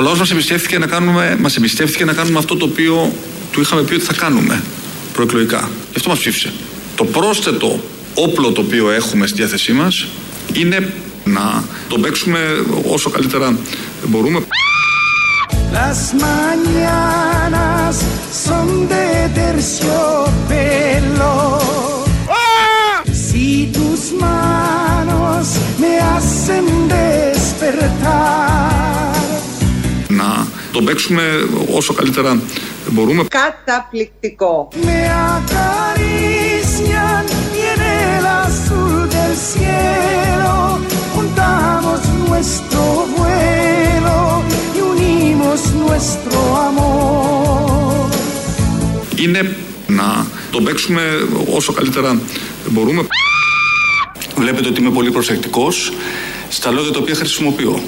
Ο λαό μας εμπιστεύτηκε, να κάνουμε, μας εμπιστεύτηκε να κάνουμε αυτό το οποίο του είχαμε πει ότι θα κάνουμε προεκλογικά. Γι' αυτό μας ψήφισε. Το πρόσθετο όπλο το οποίο έχουμε στη διάθεσή μας είναι να το παίξουμε όσο καλύτερα μπορούμε. Las mañanas son de terciopelo. Si tus manos me hacen despertar. Να το παίξουμε όσο καλύτερα μπορούμε. Καταπληκτικό. Με acarician y en el azul del cielo juntamos nuestro vuelo y unimos nuestro amor. Είναι να το παίξουμε όσο καλύτερα μπορούμε. Βλέπετε ότι είμαι πολύ προσεκτικός στα λόγια τα οποία χρησιμοποιώ.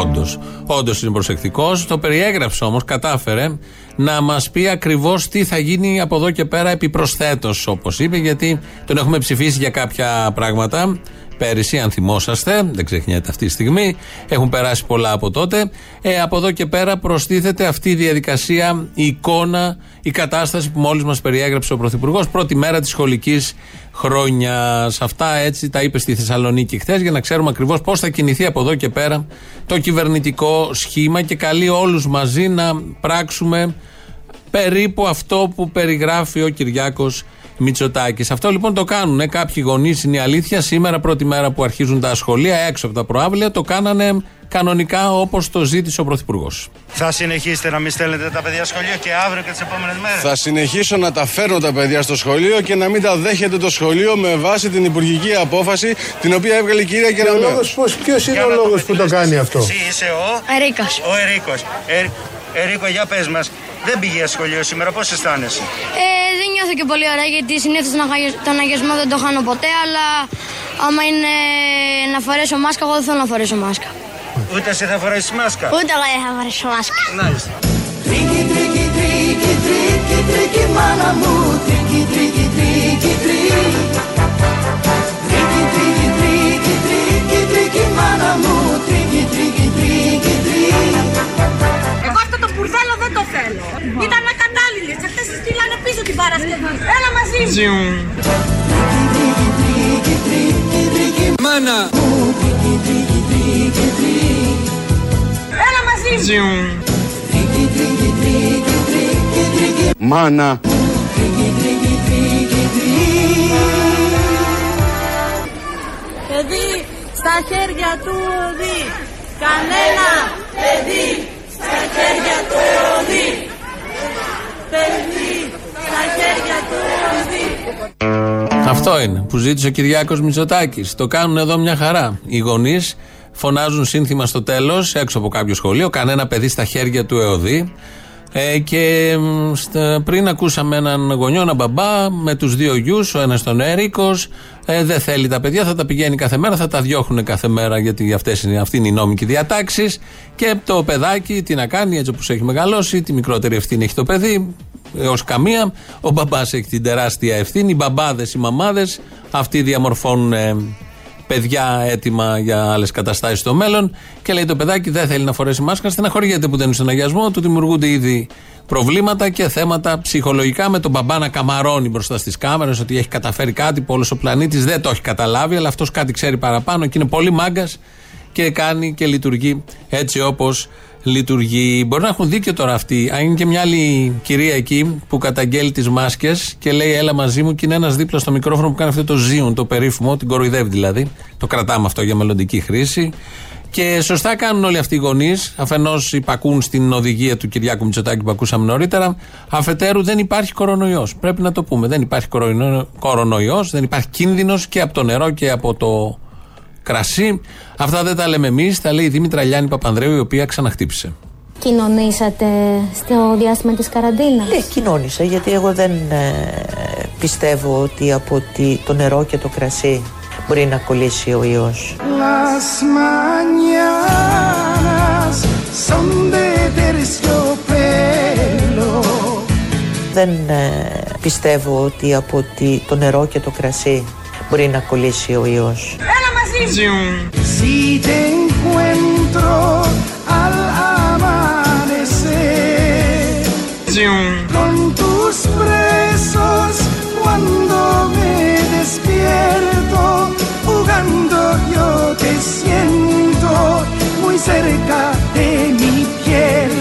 Όντως. Όντως είναι προσεκτικός. Το περιέγραψε όμως, κατάφερε να μας πει ακριβώς τι θα γίνει από εδώ και πέρα επιπροσθέτως, όπως είπε, γιατί τον έχουμε ψηφίσει για κάποια πράγματα πέρυσι, αν θυμόσαστε, δεν ξεχνιέται αυτή τη στιγμή. Έχουν περάσει πολλά από τότε. Ε, από εδώ και πέρα προστίθεται αυτή η διαδικασία, η εικόνα, η κατάσταση που μόλις μας περιέγραψε ο Πρωθυπουργός, πρώτη μέρα της σχολικής χρόνιας. Αυτά έτσι τα είπε στη Θεσσαλονίκη χθες, για να ξέρουμε ακριβώς πώς θα κινηθεί από εδώ και πέρα το κυβερνητικό σχήμα και καλεί όλους μαζί να πράξουμε περίπου αυτό που περιγράφει ο Κυριάκος Μητσοτάκης. Αυτό λοιπόν το κάνουν. Κάποιοι γονείς είναι η αλήθεια. Σήμερα, πρώτη μέρα που αρχίζουν τα σχολεία, έξω από τα προάβλια, το κάνανε κανονικά όπως το ζήτησε ο Πρωθυπουργός. Θα συνεχίσετε να μην στέλνετε τα παιδιά σχολείο και αύριο και τις επόμενες μέρες. Θα συνεχίσω να τα φέρνω τα παιδιά στο σχολείο και να μην τα δέχεται το σχολείο με βάση την υπουργική απόφαση την οποία έβγαλε η κυρία Κεραμέο. Ποιος είναι ο λόγος που το κάνει αυτό; Εσύ είσαι ο Ερίκος. Ο Ερίκος. Ε, Ερίκο, για πες μας, δεν πήγε σχολείο σήμερα, πώς αισθάνεσαι; Ε, δεν νιώθω και πολύ ωραία γιατί συνήθως τον αγιασμό δεν το χάνω ποτέ, αλλά άμα είναι να φορέσω μάσκα, εγώ δεν θέλω να φορέσω μάσκα. Ούτε εσύ θα φορέσεις μάσκα; Ούτε εγώ δεν θα φορέσω μάσκα. Μάλιστα. Τρίκι, τρίκι, τρίκι, τρίκι, τρίκι, μάνα μου, τρίκι, τρίκι, τρίκι, τρίκι. Τρίκι, τρίκι, τρίκι, τρίκι, τρίκι, μάνα μου, τρίκι, τρίκι, το θέλω. Ήταν ακατάλληλες. Αυτές τις στείλανε πίσω την Παρασκευή. Έλα μαζί μου. Τρίκι, τρίκι, τρίκι, τρίκι, Μάνα! τρίκι, τρίκι, τρίκι, τρίκι. Έλα μαζί μου. Τρίκι, τρίκι, τρίκι, τρίκι, τρίκι, Μάνα. τρίκι, τρίκι, τρίκι, τρίκι. Παιδί στα χέρια του οδεί. Κανένα παιδί στα χέρια του οδεί. Παιδί στα χέρια του οδεί. Αυτό είναι που ζήτησε ο Κυριάκος Μητσοτάκης. Το κάνουν εδώ μια χαρά. Οι γονείς φωνάζουν σύνθημα στο τέλος, έξω από κάποιο σχολείο, κανένα παιδί στα χέρια του ΕΟΔΗ. Ε, και μ, στα- πριν ακούσαμε έναν γονιό, έναν μπαμπά με τους δύο γιους, ο ένας τον Έρικος. Ε, δεν θέλει τα παιδιά, θα τα πηγαίνει κάθε μέρα, θα τα διώχνουν κάθε μέρα γιατί αυτές είναι, αυτή είναι η νόμικη διατάξεις. Και το παιδάκι τι να κάνει, έτσι όπως έχει μεγαλώσει, τη μικρότερη ευθύνη έχει το παιδί, έως καμία. Ο μπαμπάς έχει την τεράστια ευθύνη. Οι μπαμπάδες, οι μαμάδες, αυτοί διαμορφώνουν ε, παιδιά έτοιμα για άλλες καταστάσεις στο μέλλον. Και λέει το παιδάκι δεν θέλει να φορέσει μάσκα, στεναχωριέται που δεν είναι στον αγιασμό, του δημιουργούνται ήδη προβλήματα και θέματα ψυχολογικά με τον μπαμπά να καμαρώνει μπροστά στις κάμερες ότι έχει καταφέρει κάτι που όλος ο πλανήτης δεν το έχει καταλάβει, αλλά αυτός κάτι ξέρει παραπάνω και είναι πολύ μάγκας και κάνει και λειτουργεί έτσι όπως λειτουργεί. Μπορεί να έχουν δίκιο τώρα αυτοί. Αν είναι και μια άλλη κυρία εκεί που καταγγέλει τις μάσκες και λέει Έλα μαζί μου, και είναι ένας δίπλα στο μικρόφωνο που κάνει αυτό το ζύον, το περίφημο, την κοροϊδεύει δηλαδή. Το κρατάμε αυτό για μελλοντική χρήση. Και σωστά κάνουν όλοι αυτοί οι γονείς. Αφενός υπακούν στην οδηγία του Κυριάκου Μητσοτάκη που ακούσαμε νωρίτερα. Αφετέρου δεν υπάρχει κορονοϊός. Πρέπει να το πούμε. Δεν υπάρχει κορονοϊός, δεν υπάρχει κίνδυνος και από το νερό και από το κρασί. Αυτά δεν τα λέμε εμείς, τα λέει η Δήμητρα Λιάννη Παπανδρέου, η οποία ξαναχτύπησε. Κοινωνήσατε στο διάστημα της καραντίνας; Ναι, κοινώνησα γιατί εγώ δεν ε, πιστεύω ότι από τη- το νερό και το κρασί μπορεί να κολλήσει ο ιός. Las mañanas son de terciopelo. Δεν ε, πιστεύω ότι από τη- το νερό και το κρασί μπορεί να κολλήσει ο ιός. Si te encuentro al amanecer con tus presos cuando me despierto jugando yo te siento muy cerca de mi piel.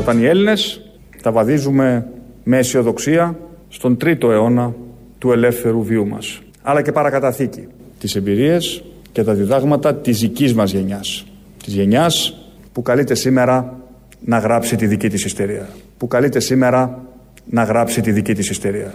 Όταν οι Έλληνες τα βαδίζουμε με αισιοδοξία στον τρίτο αιώνα του ελεύθερου βίου μας. Αλλά και παρακαταθήκη. Τις εμπειρίες και τα διδάγματα της δικής μας γενιάς. Της γενιάς που καλείται σήμερα να γράψει τη δική της ιστερία. Που καλείται σήμερα να γράψει τη δική της ιστερία.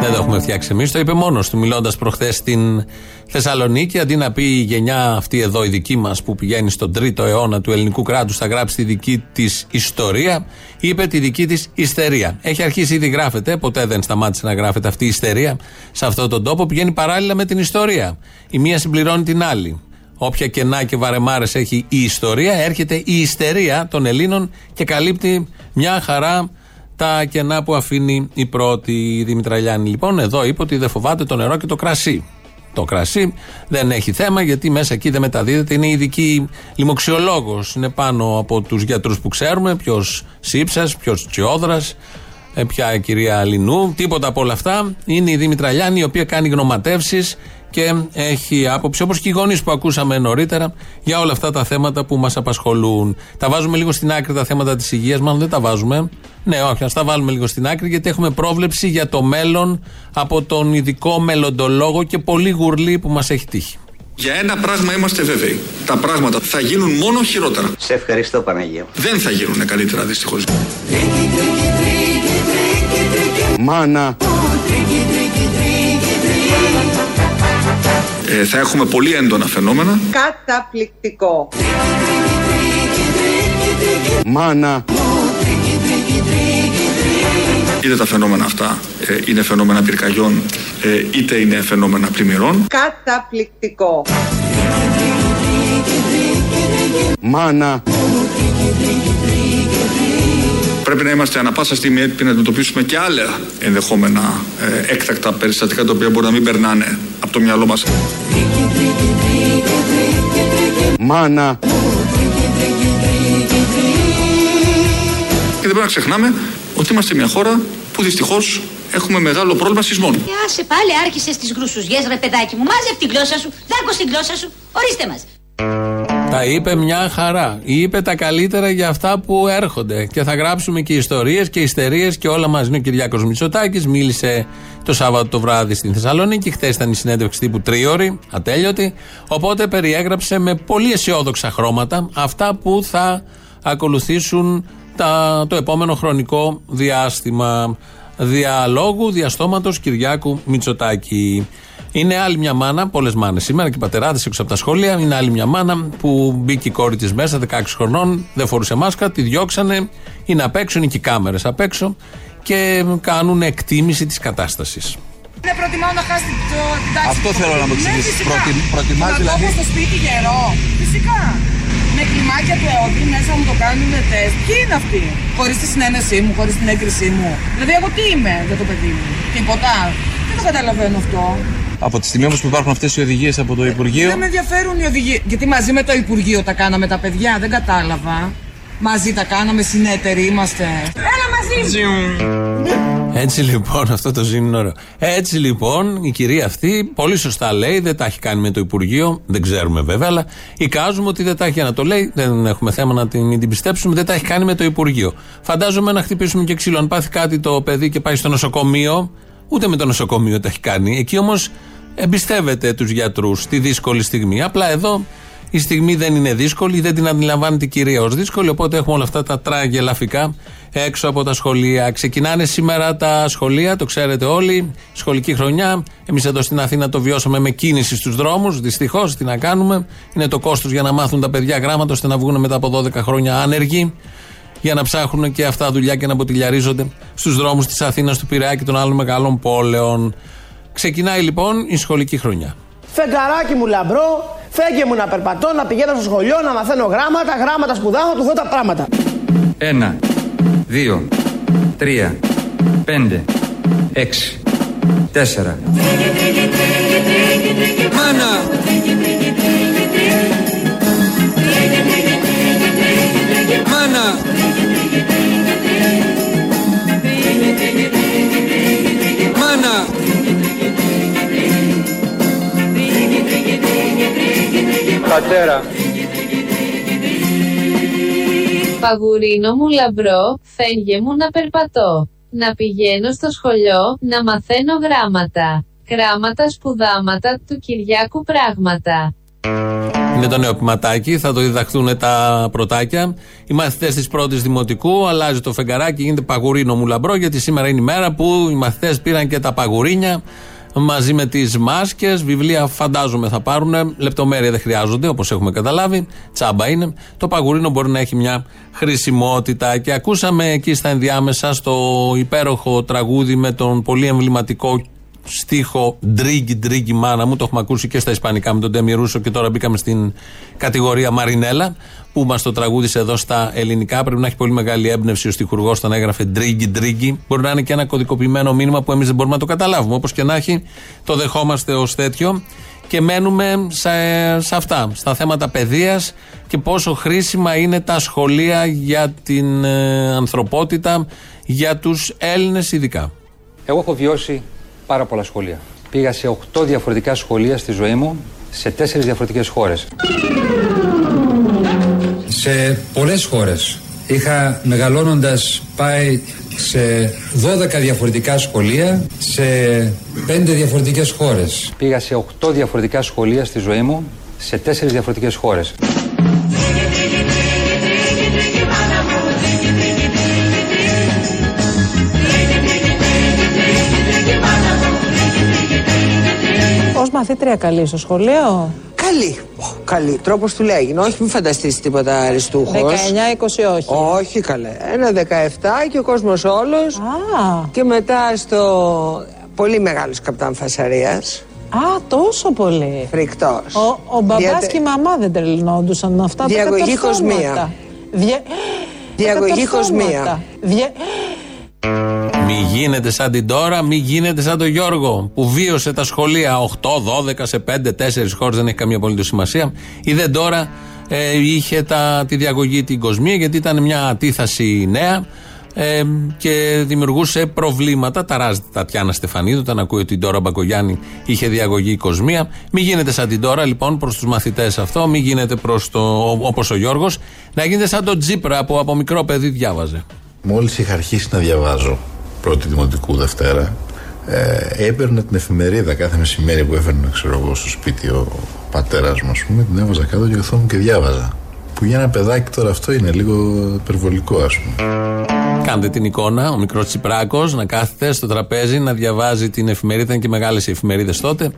Δεν το έχουμε φτιάξει εμείς. Το είπε μόνος του, μιλώντας προχθές στην Θεσσαλονίκη. Αντί να πει η γενιά αυτή εδώ, η δική μας, που πηγαίνει στον τρίτο αιώνα του ελληνικού κράτους, θα γράψει τη δική της ιστορία, είπε τη δική της ιστερία. Έχει αρχίσει ήδη γράφεται, ποτέ δεν σταμάτησε να γράφεται αυτή η ιστερία σε αυτόν τον τόπο. Πηγαίνει παράλληλα με την ιστορία. Η μία συμπληρώνει την άλλη. Όποια κενά και βαρεμάρες έχει η ιστορία, έρχεται η ιστερία των Ελλήνων και καλύπτει μια χαρά τα κενά που αφήνει η πρώτη η Δημητραλιάνη. Λοιπόν, εδώ είπε ότι δεν φοβάται το νερό και το κρασί. Το κρασί δεν έχει θέμα γιατί μέσα εκεί δεν μεταδίδεται. Είναι ειδική λοιμοξιολόγος. Είναι πάνω από τους γιατρούς που ξέρουμε. Ποιος Σύψας, ποιος Τσιόδρας, ε, ποια κυρία Λινού. Τίποτα από όλα αυτά. Είναι η Δήμητρα Λιάννη η οποία κάνει γνωματεύσεις και έχει άποψη, όπως και οι γονείς που ακούσαμε νωρίτερα, για όλα αυτά τα θέματα που μας απασχολούν. Τα βάζουμε λίγο στην άκρη τα θέματα της υγείας, μάλλον δεν τα βάζουμε. Ναι, όχι, ας τα βάλουμε λίγο στην άκρη, γιατί έχουμε πρόβλεψη για το μέλλον από τον ειδικό μελλοντολόγο και πολύ γουρλή που μας έχει τύχει. Για ένα πράγμα είμαστε βέβαιοι. Τα πράγματα θα γίνουν μόνο χειρότερα. Σε ευχαριστώ Παναγία. Δεν θα γίνουν καλύτερα δυστυχώς. Μάνα. Ε, θα έχουμε πολύ έντονα φαινόμενα. Καταπληκτικό. Μάνα. Είτε τα φαινόμενα αυτά ε, είναι φαινόμενα πυρκαγιών, ε, είτε είναι φαινόμενα πλημμυρών. Καταπληκτικό. Μάνα. Πρέπει να είμαστε ανα πάσα στιγμή έτοιμοι να αντιμετωπίσουμε και άλλα ενδεχόμενα ε, έκτακτα περιστατικά τα οποία μπορεί να μην περνάνε από το μυαλό μας. Μάνα. Και δεν πρέπει να ξεχνάμε ότι είμαστε μια χώρα που δυστυχώς έχουμε μεγάλο πρόβλημα σεισμών. Και άσε πάλι άρχισες τις γρουσουζιές ρε παιδάκι μου. Μάζευ την γλώσσα σου, δάκω την γλώσσα σου. Ορίστε μας. Τα είπε μια χαρά. Είπε τα καλύτερα για αυτά που έρχονται. Και θα γράψουμε και ιστορίες και ιστερίες και όλα μαζί. Είναι ο Κυριάκος Μητσοτάκης. Μίλησε το Σάββατο το βράδυ στην Θεσσαλονίκη. Χθες ήταν η συνέντευξη τύπου τρίωρη, ατέλειωτη. Οπότε περιέγραψε με πολύ αισιόδοξα χρώματα αυτά που θα ακολουθήσουν τα, το επόμενο χρονικό διάστημα διαλόγου διαστόματος Κυριάκου Μητσοτάκη. Είναι άλλη μια μάνα, πολλές μάνες σήμερα και πατεράδες έξω από τα σχολεία. Είναι άλλη μια μάνα που μπήκε η κόρη της μέσα, 16 χρονών, δεν φορούσε μάσκα, τη διώξανε. Είναι απ' έξω, είναι και οι κάμερες απ' έξω και κάνουν εκτίμηση της κατάστασης. Δεν προτιμάω να χάσει το, την τάξη. Αυτό θέλω να μου εξηγήσεις. Ναι, φυσικά. Προτι- προτιμάς Να δηλαδή- το έχω στο σπίτι γερό. Φυσικά. Με κλιμάκια του ΕΟΔΗ μέσα μου το κάνουν τεστ. Ποιοι είναι αυτοί; Χωρίς τη συνένεσή μου, χωρίς την έγκρισή μου. Δηλαδή, εγώ τι είμαι για το παιδί μου; Τίποτα. Δεν το καταλαβαίνω αυτό. Από τη στιγμή όμως που υπάρχουν αυτές οι οδηγίες από το Υπουργείο, Δεν με ενδιαφέρουν οι οδηγίε. Γιατί μαζί με το Υπουργείο τα κάναμε τα παιδιά, δεν κατάλαβα. Μαζί τα κάναμε, συνέτεροι είμαστε. Έλα μαζί μου. Έτσι λοιπόν, αυτό το ζήν είναι ωραίο. Έτσι λοιπόν, η κυρία αυτή πολύ σωστά λέει, δεν τα έχει κάνει με το Υπουργείο, δεν ξέρουμε βέβαια, αλλά εικάζουμε ότι δεν τα έχει να το λέει, δεν έχουμε θέμα να την, μην την πιστέψουμε, δεν τα έχει κάνει με το Υπουργείο. Φαντάζομαι να χτυπήσουμε και ξύλο. Αν πάθει κάτι το παιδί και πάει στο νοσοκομείο, ούτε με το νοσοκομείο τα έχει κάνει. Εκεί όμως εμπιστεύεται τους γιατρούς στη δύσκολη στιγμή. Απλά εδώ η στιγμή δεν είναι δύσκολη, δεν την αντιλαμβάνεται η κυρία ως δύσκολη, οπότε έχουμε όλα αυτά τα τραγελαφικά έξω από τα σχολεία. Ξεκινάνε σήμερα τα σχολεία, το ξέρετε όλοι, σχολική χρονιά. Εμείς εδώ στην Αθήνα το βιώσαμε με κίνηση στους δρόμους. Δυστυχώς, τι να κάνουμε. Είναι το κόστος για να μάθουν τα παιδιά γράμματα ώστε να βγουν μετά από 12 χρόνια άνεργοι. Για να ψάχνουν και αυτά δουλειά και να ποτηλιαρίζονται στους δρόμους της Αθήνας, του Πειραιά και των άλλων μεγάλων πόλεων. Ξεκινάει λοιπόν η σχολική χρονιά. Φεγγαράκι μου λαμπρό, φέγγε μου να περπατώ, να πηγαίνω στο σχολείο, να μαθαίνω γράμματα, γράμματα σπουδάω, του δω τα πράγματα. Ένα, δύο, τρία, πέντε, έξι, τέσσερα. Μάνα! Μάνα! πατέρα. Παγουρίνο μου λαμπρό, φέγγε μου να περπατώ. Να πηγαίνω στο σχολείο, να μαθαίνω γράμματα. Κράματα σπουδάματα του Κυριάκου πράγματα. Είναι το νέο θα το διδαχθούν τα πρωτάκια. Οι μαθητές της πρώτης δημοτικού αλλάζει το φεγγαράκι, γίνεται παγουρίνο μου λαμπρό, γιατί σήμερα είναι η μέρα που οι μαθητές πήραν και τα παγουρίνια μαζί με τις μάσκες. Βιβλία φαντάζομαι θα πάρουν. Λεπτομέρεια δεν χρειάζονται, όπως έχουμε καταλάβει. Τσάμπα είναι. Το παγουρίνο μπορεί να έχει μια χρησιμότητα. Και ακούσαμε εκεί στα ενδιάμεσα στο υπέροχο τραγούδι με τον πολύ εμβληματικό στίχο Ντρίγκι, Ντρίγκι, μάνα μου. Το έχουμε ακούσει και στα Ισπανικά με τον Ντέμι Ρούσο και τώρα μπήκαμε στην κατηγορία Μαρινέλα που μας το τραγούδισε εδώ στα ελληνικά. Πρέπει να έχει πολύ μεγάλη έμπνευση ο στιχουργός όταν έγραφε Ντρίγκι, Ντρίγκι. Μπορεί να είναι και ένα κωδικοποιημένο μήνυμα που εμείς δεν μπορούμε να το καταλάβουμε. Όπως και να έχει, το δεχόμαστε ως τέτοιο. Και μένουμε σε, σε αυτά, στα θέματα παιδείας και πόσο χρήσιμα είναι τα σχολεία για την ε, ανθρωπότητα, για τους Έλληνες ειδικά. Εγώ έχω βιώσει πάρα πολλά σχολεία. Πήγα σε 8 διαφορετικά σχολεία στη ζωή μου, σε 4 διαφορετικές χώρες. Σε πολλές χώρες είχα μεγαλώνοντας πάει σε 12 διαφορετικά σχολεία, σε 5 διαφορετικές χώρες. Πήγα σε 8 διαφορετικά σχολεία στη ζωή μου, σε 4 διαφορετικές χώρες. Μαθήτρια καλή στο σχολείο; Καλή. Καλή. Τρόπος του λέγει. Όχι, μην φανταστείς τίποτα αριστούχος. 19-20 όχι. Όχι, καλέ. Ένα 17 και ο κόσμος όλος. Και μετά στο πολύ μεγάλος καπτάν Φασαρίας. Α, τόσο πολύ. Φρικτός. Ο, ο μπαμπάς και η μαμά δεν τρελνόντουσαν με αυτά Διαγωγή τα κατορθώματα. κοσμία. Δια... Διαγωγή τα κατορθώματα. κοσμία. Δια... Μη γίνεται σαν την τώρα, μη γίνεται σαν τον Γιώργο που βίωσε τα σχολεία 8, 12 σε 5, 4 χώρες, δεν έχει καμία απολύτως σημασία. Είδε τώρα ε, είχε τα, τη διαγωγή την κοσμία γιατί ήταν μια αντίθαση νέα ε, και δημιουργούσε προβλήματα. Ταράζεται η Τατιάνα Στεφανίδου όταν ακούει ότι η Ντόρα Μπακογιάννη είχε διαγωγή η κοσμία. Μην γίνεται σαν την Ντόρα λοιπόν προς τους μαθητές αυτό, μην γίνεται προς το όπως ο Γιώργος, να γίνεται σαν τον Τζίπρα που από μικρό παιδί διάβαζε. Μόλις είχα αρχίσει να διαβάζω πρώτη δημοτικού Δευτέρα ε, έπαιρνα την εφημερίδα κάθε μεσημέρι που έφερνε ξέρω εγώ στο σπίτι ο πατέρας μου ας πούμε την έβαζα κάτω και καθόμουν και διάβαζα που για ένα παιδάκι τώρα αυτό είναι λίγο υπερβολικό ας πούμε Κάντε την εικόνα, ο μικρός Τσιπράκος να κάθεται στο τραπέζι να διαβάζει την εφημερίδα. Ήταν και μεγάλες οι εφημερίδες τότε.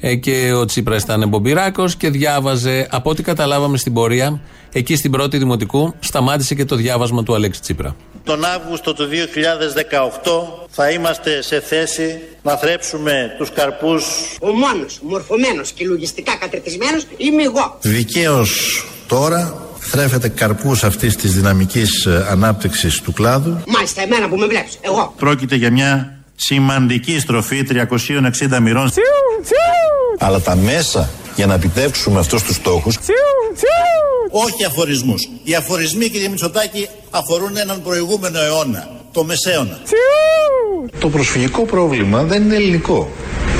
Ε, και ο Τσίπρας ήταν μπομπυράκο και διάβαζε. Από ό,τι καταλάβαμε στην πορεία, εκεί στην πρώτη δημοτικού, σταμάτησε και το διάβασμα του Αλέξη Τσίπρα. Τον Αύγουστο του 2018 θα είμαστε σε θέση να θρέψουμε τους καρπούς Ο μόνος μορφωμένος και λογιστικά κατρετισμένος είμαι εγώ. Δικαίως τώρα θρέφεται καρπούς αυτής της δυναμικής ε, ανάπτυξης του κλάδου Μάλιστα εμένα που με βλέπεις, εγώ. Πρόκειται για μια σημαντική στροφή 360 μοιρών αλλά τα μέσα για να επιτεύξουμε αυτούς τους στόχους Όχι αφορισμούς. Οι αφορισμοί κύριε Μητσοτάκη αφορούν έναν προηγούμενο αιώνα, το μεσαίωνα. Το προσφυγικό πρόβλημα δεν είναι ελληνικό.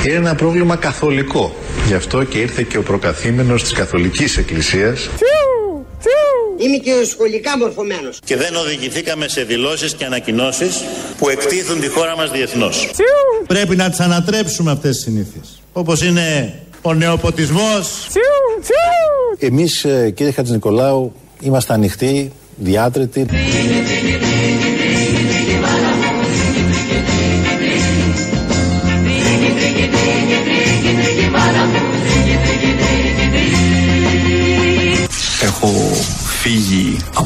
Είναι ένα πρόβλημα καθολικό. Γι' αυτό και ήρθε και ο προκαθήμενος της Καθολικής Εκκλησίας Είμαι και σχολικά μορφωμένος. Και δεν οδηγηθήκαμε σε δηλώσεις και ανακοινώσεις που εκτίθουν τη χώρα μας διεθνώς. Πρέπει να τις ανατρέψουμε αυτές τις συνήθειες. Όπως είναι ο νεοποτισμός, Εμείς ε, κύριε Χατζηνικολάου είμαστε ανοιχτοί, διάτρετοι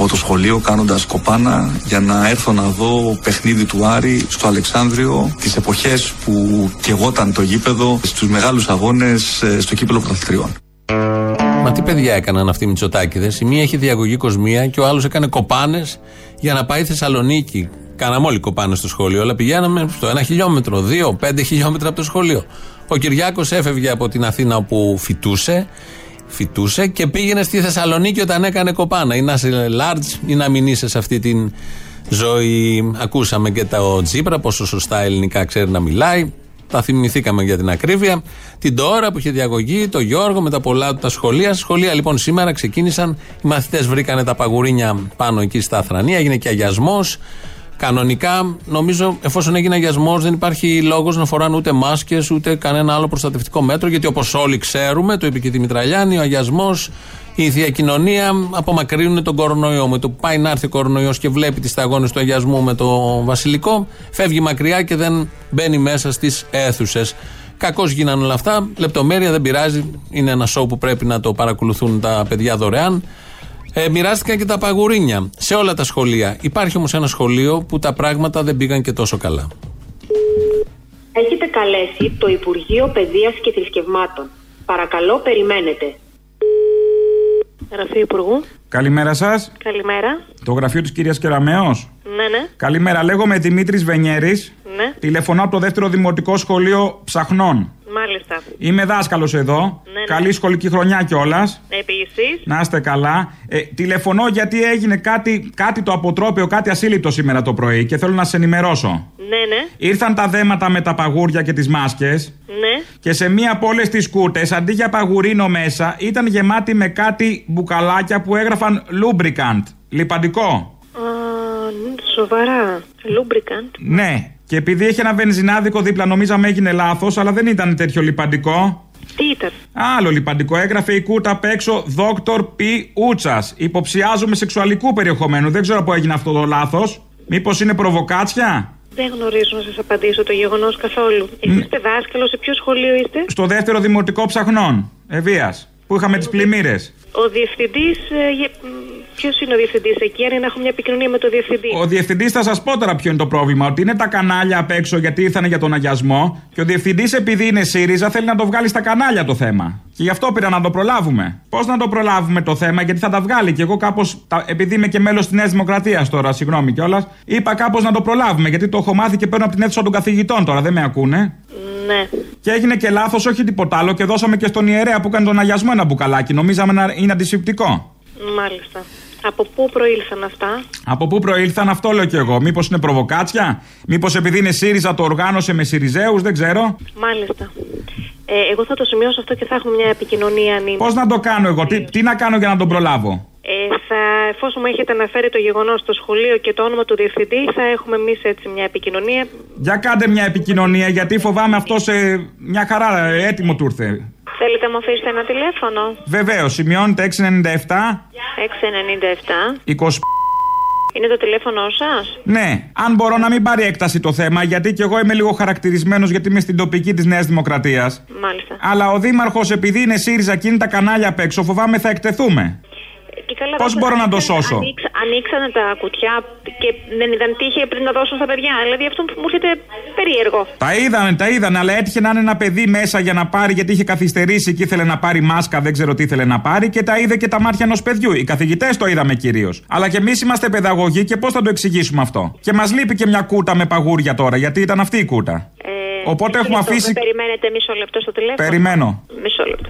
από το σχολείο κάνοντας κοπάνα για να έρθω να δω παιχνίδι του Άρη στο Αλεξάνδριο τις εποχές που κεγόταν το γήπεδο στους μεγάλους αγώνες ε, στο κύπελο πρωταθλητριών. Μα τι παιδιά έκαναν αυτοί οι Μητσοτάκηδες; Η μία έχει διαγωγή κοσμία και ο άλλος έκανε κοπάνες για να πάει Θεσσαλονίκη. Κάναμε όλοι κοπάνες στο σχολείο, αλλά πηγαίναμε στο ένα χιλιόμετρο, δύο, πέντε χιλιόμετρα από το σχολείο. Ο Κυριάκος έφευγε από την Αθήνα όπου φοιτούσε, φοιτούσε και πήγαινε στη Θεσσαλονίκη όταν έκανε κοπάνα. Ή να είσαι large ή να μην είσαι σε αυτή την ζωή. Ακούσαμε και τα Τζίπρα, πόσο σωστά ελληνικά ξέρει να μιλάει. Τα θυμηθήκαμε για την ακρίβεια. Την τώρα που είχε διαγωγή, το Γιώργο με τα πολλά του τα σχολεία. Στα σχολεία λοιπόν σήμερα ξεκίνησαν. Οι μαθητές βρήκανε τα παγουρίνια πάνω εκεί στα Αθρανία. Έγινε και αγιασμός. Κανονικά, νομίζω, εφόσον έγινε αγιασμός, δεν υπάρχει λόγος να φοράνε ούτε μάσκες ούτε κανένα άλλο προστατευτικό μέτρο. Γιατί όπως όλοι ξέρουμε, το είπε και η Δημητραλιάνη, ο αγιασμός, η θεία κοινωνία απομακρύνουν τον κορονοϊό. Με το που πάει να έρθει ο κορονοϊός και βλέπει τις σταγόνες του αγιασμού με το βασιλικό, φεύγει μακριά και δεν μπαίνει μέσα στις αίθουσες. Κακώς γίνανε όλα αυτά. Λεπτομέρεια δεν πειράζει. Είναι ένα σοου που πρέπει να το παρακολουθούν τα παιδιά δωρεάν. Ε, μοιράστηκαν και τα παγουρίνια σε όλα τα σχολεία. Υπάρχει όμως ένα σχολείο που τα πράγματα δεν πήγαν και τόσο καλά. Έχετε καλέσει το Υπουργείο Παιδείας και Θρησκευμάτων. Παρακαλώ, περιμένετε. Γραφείο Υπουργού. Καλημέρα σας. Καλημέρα. Το γραφείο της κυρίας Κεραμέο. Ναι, ναι. Καλημέρα, λέγομαι Δημήτρης Βενιέρης. Ναι. Τηλεφωνώ από το δεύτερο δημοτικό σχολείο Ψαχνών. Μάλιστα. Είμαι δάσκαλος εδώ. Ναι, ναι. Καλή σχολική χρονιά κιόλα. Επίση. Να είστε καλά. Ε, τηλεφωνώ γιατί έγινε κάτι, κάτι το αποτρόπαιο, κάτι ασύλληπτο σήμερα το πρωί και θέλω να σε ενημερώσω. Ναι, ναι. Ήρθαν τα δέματα με τα παγούρια και τις μάσκες Ναι. και σε μία από όλες τις κούτε, αντί για παγουρίνο μέσα, ήταν γεμάτη με κάτι μπουκαλάκια που έγραφαν lubricant. Λιπαντικό. Α, σοβαρά. Lubricant. Ναι. Και επειδή έχει ένα βενζινάδικο δίπλα, νομίζαμε έγινε λάθος, αλλά δεν ήταν τέτοιο λιπαντικό. Τι ήταν; Άλλο λιπαντικό. Έγραφε η κούτα απ' έξω Dr. P. Ούτσας. Υποψιάζομαι σεξουαλικού περιεχομένου. Δεν ξέρω πού έγινε αυτό το λάθος. Μήπως είναι προβοκάτσια; Δεν γνωρίζω να σας απαντήσω το γεγονός καθόλου. Εσεί είστε δάσκαλος, σε ποιο σχολείο είστε; Στο δεύτερο δημοτικό ψαχνών. Ευεία. Που είχαμε τις πλημμύρες. Ο διευθυντής. Ποιος είναι ο διευθυντής εκεί, αν είναι να έχω μια επικοινωνία με τον διευθυντή; Ο διευθυντής θα σας πω τώρα ποιο είναι το πρόβλημα. Ότι είναι τα κανάλια απ' έξω γιατί ήρθαν για τον αγιασμό. Και ο διευθυντής, επειδή είναι ΣΥΡΙΖΑ, θέλει να το βγάλει στα κανάλια το θέμα. Και γι' αυτό πήρα να το προλάβουμε. Πώς να το προλάβουμε το θέμα, γιατί θα τα βγάλει. Και εγώ κάπως, επειδή είμαι και μέλος της Νέας Δημοκρατίας τώρα, συγγνώμη κιόλας, είπα κάπως να το προλάβουμε. Γιατί το έχω μάθει και παίρνω από την αίθουσα των καθηγητών τώρα, δεν με ακούνε. Ναι. Και έγινε και λάθος, όχι τίποτα άλλο. Και δώσαμε και στον ιερέα που έκανε τον αγιασμό ένα μπουκαλάκι. Νομίζαμε να είναι αντισηπτικό. Μάλιστα. Από πού προήλθαν αυτά; Από πού προήλθαν, αυτό λέω κι εγώ. Μήπως είναι προβοκάτσια, Μήπως επειδή είναι ΣΥΡΙΖΑ το οργάνωσε με ΣΥΡΙΖΑΙΟΥ, δεν ξέρω. Μάλιστα. Ε, εγώ θα το σημειώσω αυτό και θα έχουμε μια επικοινωνία αν είναι. Πώς να το κάνω εγώ, τι, τι να κάνω για να τον προλάβω; Ε, θα, εφόσον μου έχετε αναφέρει το γεγονός στο σχολείο και το όνομα του διευθυντή, θα έχουμε εμείς έτσι μια επικοινωνία. Για κάντε μια επικοινωνία, γιατί φοβάμαι αυτό σε μια χαρά ε, έτοιμο του ήρθε. Θέλετε να μου αφήσετε ένα τηλέφωνο; Βεβαίως, σημειώνεται 697 697. 20. Είναι το τηλέφωνο σας; Ναι, αν μπορώ να μην πάρει έκταση το θέμα, γιατί κι εγώ είμαι λίγο χαρακτηρισμένος, γιατί είμαι στην τοπική της Νέας Δημοκρατίας. Μάλιστα. Αλλά ο Δήμαρχος, επειδή είναι ΣΥΡΙΖΑ και είναι τα κανάλια απ' έξω, φοβάμαι θα εκτεθούμε. Και καλά, Πώς δεν μπορώ να το ανοίξαν- σώσω; ανοίξ- ανοίξανε τα κουτιά και δεν είδαν τι είχε πριν να δώσουν στα παιδιά. Δηλαδή αυτό μου έρχεται περίεργο. Τα είδανε, τα είδανε, αλλά έτυχε να είναι ένα παιδί μέσα για να πάρει, γιατί είχε καθυστερήσει και ήθελε να πάρει μάσκα, δεν ξέρω τι ήθελε να πάρει και τα είδε και τα μάτια ενός παιδιού. Οι καθηγητές το είδαμε κυρίως. Αλλά και εμείς είμαστε παιδαγωγοί και πώς θα το εξηγήσουμε αυτό; Και μας λείπει και μια κούτα με παγούρια τώρα, γιατί ήταν αυτή η κούτα. Ε, Οπότε μισό έχουμε λεπτό, αφήσει- με περιμένετε μισό λεπτό στο τηλέφωνο. Περιμένω. Μισό λεπτό.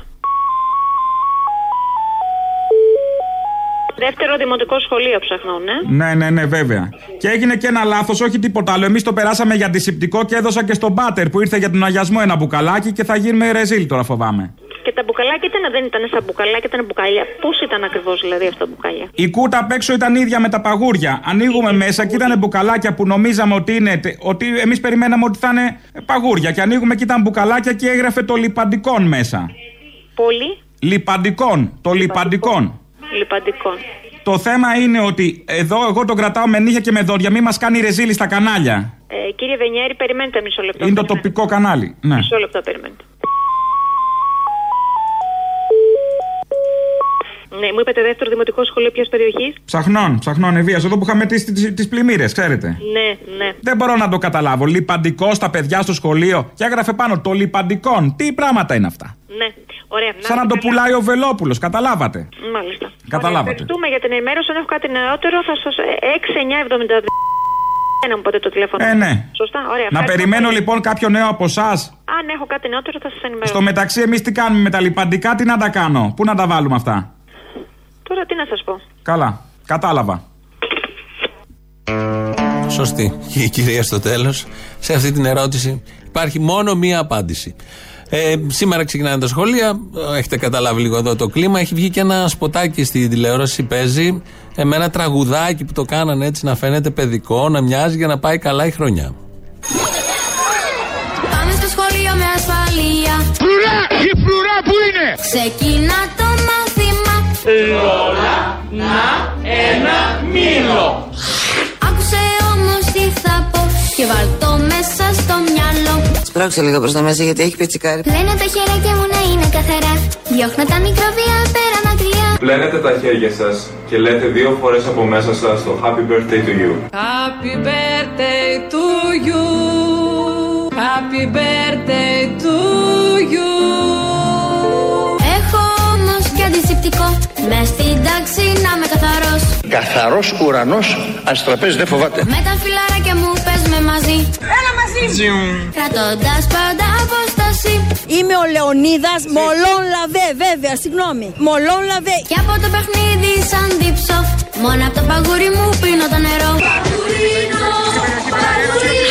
Δεύτερο δημοτικό σχολείο ψαχνών, ναι. Ναι, ναι, ναι, βέβαια. Και έγινε και ένα λάθος, όχι τίποτα άλλο. Εμείς το περάσαμε για αντισηπτικό και έδωσα και στον πάτερ που ήρθε για τον αγιασμό ένα μπουκαλάκι και θα γίνουμε ρεζίλ τώρα, φοβάμαι. Και τα μπουκαλάκια ήταν, δεν ήταν σαν μπουκαλάκια, ήταν μπουκάλια. Πώς ήταν ακριβώς δηλαδή αυτά τα μπουκάλια. Η κούτα απ' έξω ήταν ίδια με τα παγούρια. Ανοίγουμε μέσα και ήταν μπουκαλάκια που νομίζαμε ότι είναι. τε- ότι εμείς περιμέναμε ότι θα είναι παγούρια. Και ανοίγουμε και ήταν μπουκαλάκια και έγραφε το λιπαντικόν μέσα. Πολύ Λιπαντικόν. Το λιπαντικόν. Λιπαντικό. Το θέμα είναι ότι εδώ εγώ το κρατάω με νύχια και με δόντια. Μη μας κάνει ρεζίλη στα κανάλια. Ε, κύριε Βενιέρη, περιμένετε μισό λεπτό. Είναι το τοπικό κανάλι. Ναι. Μισό λεπτό, περιμένετε. Ναι, μου είπατε δεύτερο δημοτικό σχολείο ποιας περιοχής; Ψαχνών, ψαχνών ευεία. Εδώ που είχαμε τις τις πλημμύρες, ξέρετε. Ναι, ναι. Δεν μπορώ να το καταλάβω. Λιπαντικό στα παιδιά στο σχολείο. Και έγραφε πάνω το λιπαντικόν. Τι πράγματα είναι αυτά. Ναι, ωραία. Σαν να το πουλάει ο Βελόπουλος, καταλάβατε. Μάλιστα. Καταλάβατε. Ευχαριστούμε για την ενημέρωση. Αν έχω κάτι νεότερο, θα σα. 6-9-72. Να μου πείτε το τηλέφωνο. Ε, ναι. Σωστά, ωραία. Να ευχαριστώ περιμένω πολύ. λοιπόν κάποιο νέο από εσάς. Αν έχω κάτι νεότερο, θα σας ενημερώσω. Στο μεταξύ, εμείς τι κάνουμε με τα λιπαντικά, τι να τα κάνω; Πού να τα βάλουμε αυτά; Τώρα τι να σας πω. Καλά. Κατάλαβα. Σωστή. Και η κυρία στο τέλος. Σε αυτή την ερώτηση υπάρχει μόνο μία απάντηση. Ε, σήμερα ξεκινάνε τα σχολεία. Έχετε καταλάβει λίγο εδώ το κλίμα. Έχει βγει και ένα σποτάκι στη τηλεόραση. Παίζει ε, με ένα τραγουδάκι που το κάνανε έτσι να φαίνεται παιδικό, να μοιάζει για να πάει καλά η χρονιά. Πάμε στο σχολείο με ασφαλεία. Φρουρά! Η φρουρά που είναι! Ξεκινά το μάθημα. Λόλα, να, ένα, μήλο. Άκουσε όμως τι θα πω και βάλ το μέσα στο μυαλό. Σπρώξε λίγο προς τα μέσα γιατί έχει πετσικάρι. Λένε τα χέρια μου να είναι καθαρά. Διώχνω τα μικροβία πέρα μακριά. Πλένετε τα χέρια σας και λέτε δύο φορές από μέσα σας το Happy Birthday to you. Happy birthday to you. Happy birthday to you. Έχω όμως και αντισηπτικό. Μες στην τάξη να είμαι καθαρός. Καθαρός ουρανός, αν στραπέζι δεν φοβάται. Με τα φιλαράκια μου παίζουμε μαζί. Έλα μαζί. Κρατώντας πάντα απόσταση. Είμαι ο Λεωνίδας Μολόν Λαβέ, βέβαια, συγγνώμη. Μολόν Λαβέ. Και από το παιχνίδι σαν δίψω. Μόνο από το παγούρι μου πίνω το νερό. Παγουρίνο, παγουρίνο. Παγουρίνο.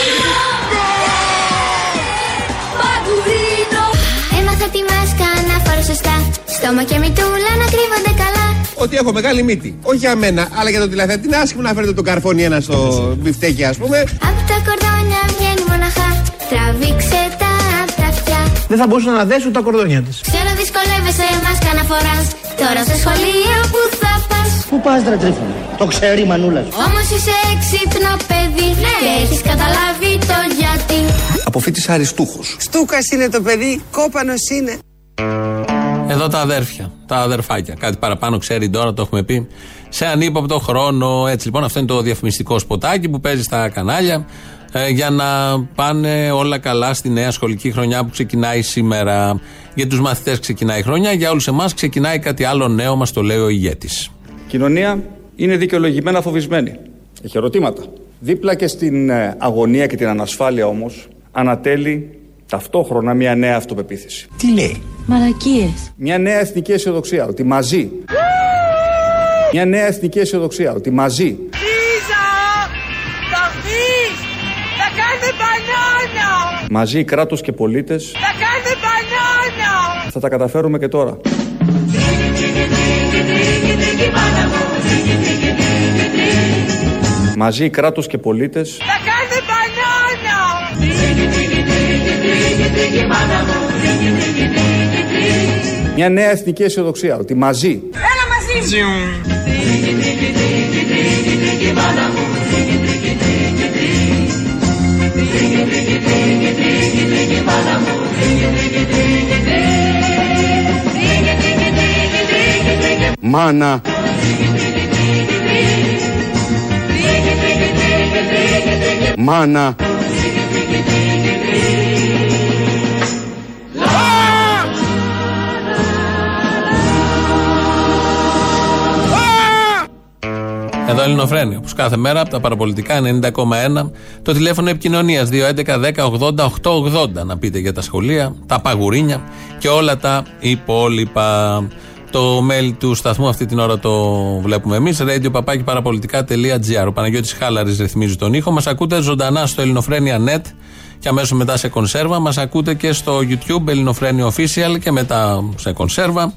Σωστά. Στόμα και μητούλα να κρύβονται καλά. Ότι έχω μεγάλη μύτη. Όχι για μένα, αλλά για το τηλεθέτη. Είναι άσχημο να φέρετε το καρφόνι ένα στο μπιφτέκι, ας πούμε. Απ' τα κορδόνια βγαίνει μοναχά. Τραβήξε τα απ' τα αυτιά. Δεν θα μπορούσαν να δέσουν τα κορδόνια της. Ξέρω δυσκολεύεσαι μάσκα να φοράς. Τώρα στο σχολείο που θα πας. Πού πας ρε τρίφωνο, το ξέρει η μανούλα σου. Όμως είσαι έξυπνο παιδί. Και έχεις καταλάβει το γιατί. Αποφύτης αριστούχος. Στούκας είναι το παιδί, κόπανος είναι. Εδώ τα αδέρφια, τα αδερφάκια. Κάτι παραπάνω ξέρει τώρα, το έχουμε πει. Σε ανύποπτο χρόνο. Έτσι λοιπόν, αυτό είναι το διαφημιστικό σποτάκι που παίζει στα κανάλια ε, για να πάνε όλα καλά στη νέα σχολική χρονιά που ξεκινάει σήμερα. Για τους μαθητές ξεκινάει η χρονιά, για όλους εμάς ξεκινάει κάτι άλλο νέο, μας το λέει ο ηγέτης. Η κοινωνία είναι δικαιολογημένα φοβισμένη. Έχει ερωτήματα. Δίπλα και στην ε, αγωνία και την ανασφάλεια όμως ανατέλει ταυτόχρονα μια νέα αυτοπεποίθηση. Τι λέει; Μαλακίες. Μια νέα εθνική αισιοδοξία ότι μαζί. Μια νέα εθνική αισιοδοξία ότι μαζί Λίζα! Θα βγεις! Θα κάνετε μπανάνα! Μαζί κράτος και πολίτες Θα κάνετε μπανάνα! θα τα καταφέρουμε και τώρα. Μαζί κράτος και πολίτες Θα μια νέα εθνική αισιοδοξία ότι μαζί Έλα μαζί! Μάνα. Μάνα. Εδώ Ελληνοφρένη, όπως κάθε μέρα από τα παραπολιτικά 90,1. Το τηλέφωνο επικοινωνίας 211-10-80-880. Να πείτε για τα σχολεία, τα παγουρίνια και όλα τα υπόλοιπα. Το mail του σταθμού αυτή την ώρα το βλέπουμε εμείς. radio Ο Παναγιώτης Χάλαρης ρυθμίζει τον ήχο. Μας ακούτε ζωντανά στο Ελληνοφρένια.net και αμέσως μετά σε κονσέρβα. Μας ακούτε και στο YouTube Ελληνοφρένια Official και μετά σε κονσέρβα.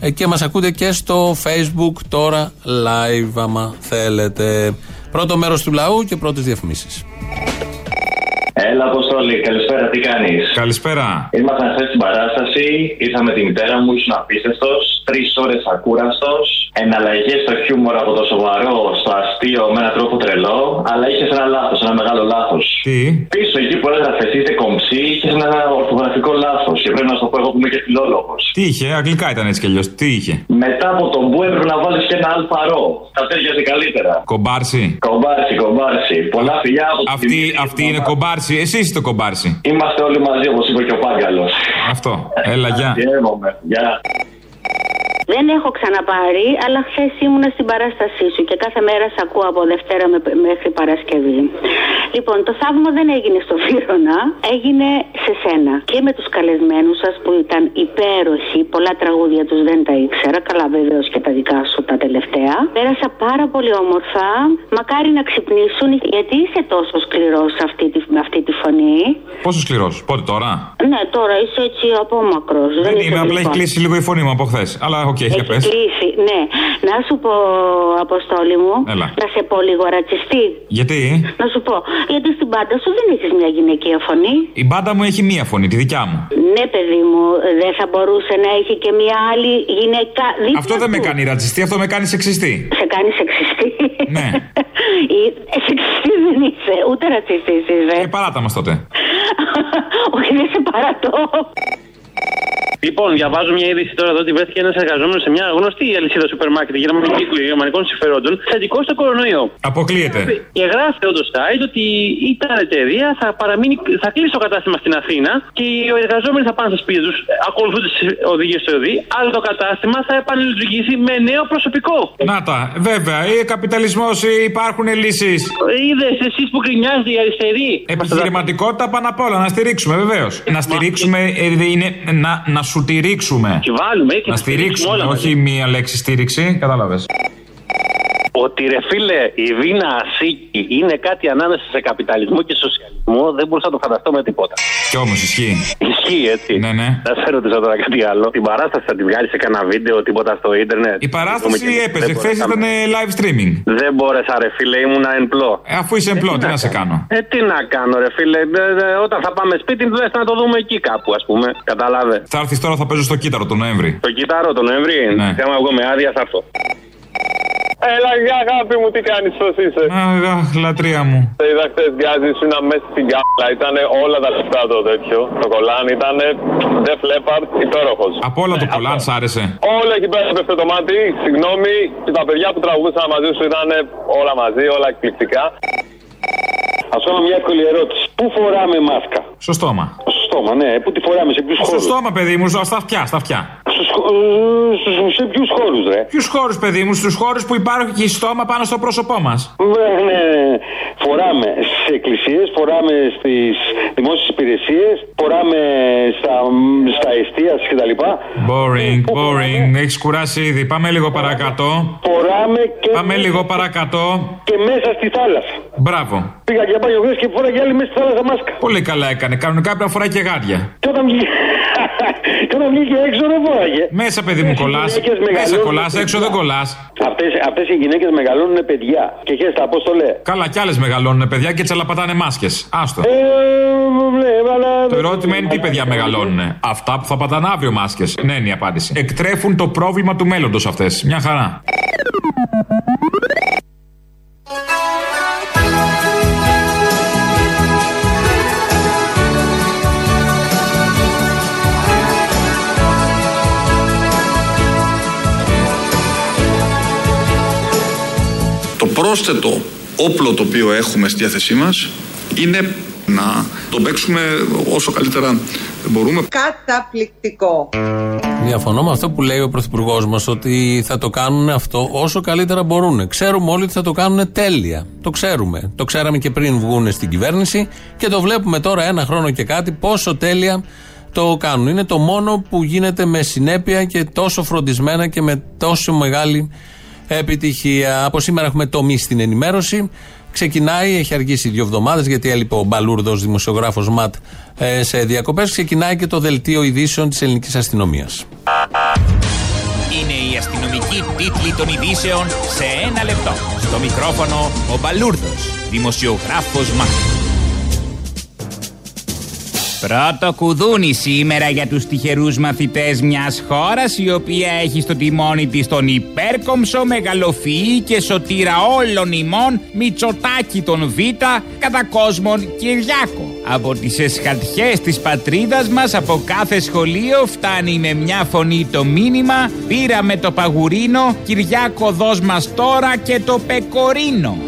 Ε, και μας ακούτε και στο facebook τώρα live άμα θέλετε. Πρώτο μέρος του λαού και πρώτες διαφημίσεις. Έλα, Αποστόλη, καλησπέρα, τι κάνεις; Καλησπέρα. Ήμασταν χθες στην παράσταση, ήρθα με τη μητέρα μου, ήσουν απίστευτος. Τρεις ώρες ακούραστος. Εναλλαγές στο χιούμορ από το σοβαρό στο αστείο με έναν τρόπο τρελό. Αλλά είχες ένα λάθος, ένα μεγάλο λάθος. Τι; Πίσω εκεί που έγραφε είστε κομψή, είχες ένα ορθογραφικό λάθος. Και πρέπει να σου το πω εγώ που είμαι και φιλόλογος. Τι είχε, αγγλικά ήταν έτσι κι αλλιώς. Τι είχε; Μετά από τον που έπρεπε να βάλει και ένα αλφαρό. Θα τέριαζε καλύτερα. Κομπάρσι. Κομπάρσι, κομπάρσι. Πολλά φιλιά από Αυτή, αυτή είναι κομπάρσι. Εσύ είσαι το κομπάρσι. Είμαστε όλοι μαζί, όπως είπε και ο Πάγκαλος. Αυτό. Έλα, γεια. Γεια. Δεν έχω ξαναπάρει, αλλά χθες ήμουνα στην παράστασή σου και κάθε μέρα σε ακούω από Δευτέρα με- μέχρι Παρασκευή. Λοιπόν, το θαύμα δεν έγινε στο Βύρονα, έγινε σε σένα και με τους καλεσμένους σας που ήταν υπέροχοι. Πολλά τραγούδια τους δεν τα ήξερα. Καλά, βεβαίως και τα δικά σου τα τελευταία. Πέρασα πάρα πολύ όμορφα. Μακάρι να ξυπνήσουν, γιατί είσαι τόσο σκληρός αυτή τη, με αυτή τη φωνή. Πόσο σκληρός, πότε τώρα; Ναι, τώρα είσαι έτσι απόμακρο. Δεν είμαι, απλά έχει κλείσει λίγο η φωνή μου από χθες. Αλλά οκ, για πες. κλείσει, ναι. Να σου πω, Αποστόλη μου, Έλα. να σε πω λίγο ρατσιστή. Γιατί; Να σου πω, γιατί στην πάντα σου δεν έχεις μια γυναικεία φωνή. η μπάντα μου έχει μία φωνή, τη δικιά μου. Ναι, παιδί μου, δεν θα μπορούσε να έχει και μια άλλη γυναίκα δίπλα Αυτό δεν με του. κάνει ρατσιστή, αυτό με κάνει σεξιστή. Σε κάνει σεξιστή. Ναι. Ή- ε, Σεξιστή δεν είσαι, ούτε ρατσιστής είσαι. Και παράτα μας τότε. Όχι, δεν σε παρατώ. Λοιπόν, διαβάζω μια είδηση τώρα εδώ ότι βρέθηκε ένας εργαζόμενος σε μια γνωστή αλυσίδα σούπερ μάρκετ γερμανική- γερμανικών συμφερόντων θετικός στο κορονοϊό. Αποκλείεται. Και γράφει εδώ το site ότι η τάδε εταιρεία θα, παραμείνει, θα κλείσει το κατάστημα στην Αθήνα και οι εργαζόμενοι θα πάνε στα σπίτια τους, ακολουθούνται τις οδηγίες του ΕΟΔΗ, αλλά το κατάστημα θα επανελειτουργήσει με νέο προσωπικό. Να τα, βέβαια, ή καπιταλισμός ή υπάρχουν λύσεις; Είδες εσείς που γκρινιάζετε οι αριστεροί. Επιχειρηματικότητα πάνω απ' όλα, να στηρίξουμε βεβαίως. Να στηρίξουμε ε, είναι να, να σου στηρίξουμε. Και βάλουμε και Να να στηρίξουμε όλα στηρίξουμε, όχι μία λέξη στήριξη. Κατάλαβες. Ότι ρε φίλε, η Δίνα Ασίκη είναι κάτι ανάμεσα σε καπιταλισμό και σοσιαλισμό, δεν μπορούσα να το φανταστώ με τίποτα. Κι όμως ισχύει. Ισχύει έτσι. Ναι, ναι. Να σε ρωτήσω τώρα κάτι άλλο. Την παράσταση θα τη βγάλεις σε κανένα βίντεο, τίποτα στο ίντερνετ; Η παράσταση έπαιζε. Χθες μπόρεσα. ήταν ε, live streaming. Δεν μπόρεσα, ρε φίλε, ήμουνα εν πλώ. Ε, Αφού είσαι εμπλό, τι να σε κάνω; Ε, τι να κάνω, ρε φίλε. Ε, ε, όταν θα πάμε σπίτι, δεν να το δούμε εκεί κάπου, ας πούμε. Κατάλαβε. Θα έρθεις τώρα, θα παίζω στο κύτταρο τον Νοέμβρη. Το κοιτάρω τον Νοέμβρη; Ναι. Και άμα βγω με άδεια, θα έρθω. Έλα, για αγάπη μου, τι κάνεις, πώς είσαι; Αχ, λατρεία μου. Σε είδα χθες γκάζι, ήσουν μέσα στην κάμερα. Ήταν όλα τα λεφτά το τέτοιο. Το κολάν ήταν Def Leppard, υπέροχος. Από όλα το κολάν σ' άρεσε. Όλα εκεί πέρα πέφτει το μάτι. Συγγνώμη, και τα παιδιά που τραγουδούσαν μαζί σου ήταν όλα μαζί, όλα εκπληκτικά. Α κάνω μια εύκολη ερώτηση. Πού φοράμε μάσκα; Στο στόμα. Στο στόμα, ναι. Πού τη φοράμε, σε ποιους Στο χώρους; στόμα, παιδί μου, στα αυτιά, στα αυτιά. Σε ποιους χώρους, ρε; Ποιους χώρους, παιδί μου, στους χώρους που υπάρχει στόμα πάνω στο πρόσωπό μας. Ναι, ναι, ναι. Φοράμε στι εκκλησίες, φοράμε στις δημόσιες υπηρεσίες, φοράμε στα, στα εστίαση κτλ. Boring, boring. Έχεις κουράσει ήδη. Πάμε λίγο παρακάτω. Φοράμε και, Πάμε λίγο παρακάτω. και μέσα στη θάλασσα. Μπράβο. Πήγα για μπάνιο χθες και φόραγε άλλη μέσα στη θάλασσα μάσκα. Πολύ καλά έκανε. Κανονικά πρέπει να φοράει και γάντια. Και όταν βγήκε, και όταν βγήκε έξω δεν φόραγε. Μέσα, παιδί μου, κολλάς. γυναίκες Μέσα μεγαλώνουν κολλάς, παιδιά. έξω δεν κολλάς. Αυτές, αυτές οι γυναίκες μεγαλώνουν παιδιά. Και χαίρεστα, πώς το λέει. Καλά, κι άλλες μεγαλώνουν παιδιά και τσαλαπατάνε μάσκες. Άστο. Ε, ναι, αλλά... Το ερώτημα είναι τι παιδιά μεγαλώνουν. Αυτά που θα πατάνε αύριο μάσκες. Ναι, είναι η απάντηση. Εκτρέφουν το πρόβλημα του μέλλοντος αυτές. Μια χαρά. Πρόσθετο όπλο το οποίο έχουμε στη διάθεσή μας είναι να το παίξουμε όσο καλύτερα μπορούμε. Καταπληκτικό. Διαφωνώ με αυτό που λέει ο Πρωθυπουργός μας, ότι θα το κάνουν αυτό όσο καλύτερα μπορούν. Ξέρουμε όλοι ότι θα το κάνουν τέλεια. Το ξέρουμε. Το ξέραμε και πριν βγουν στην κυβέρνηση και το βλέπουμε τώρα ένα χρόνο και κάτι πόσο τέλεια το κάνουν. Είναι το μόνο που γίνεται με συνέπεια και τόσο φροντισμένα και με τόσο μεγάλη επιτυχία. Από σήμερα έχουμε τομή στην ενημέρωση. Ξεκινάει, έχει αργήσει δύο εβδομάδες γιατί έλειπε ο Μπαλούρδος, δημοσιογράφος ΜΑΤ, ε, σε διακοπές. Ξεκινάει και το δελτίο ειδήσεων της ελληνικής αστυνομίας. Είναι η αστυνομική τίτλη των ειδήσεων σε ένα λεπτό. Στο μικρόφωνο ο Μπαλούρδος, δημοσιογράφος Μάρκο. Πρώτο κουδούνι σήμερα για τους τυχερούς μαθητές μιας χώρας η οποία έχει στο τιμόνι της τον υπέρκομψο, μεγαλοφυή και σωτήρα όλων ημών Μητσοτάκη τον Β κατά κόσμον Κυριάκο. Από τις εσχατιές της πατρίδας μας από κάθε σχολείο φτάνει με μια φωνή το μήνυμα «Πήραμε το παγουρίνο, Κυριάκο δώσ' μας τώρα και το πεκορίνο».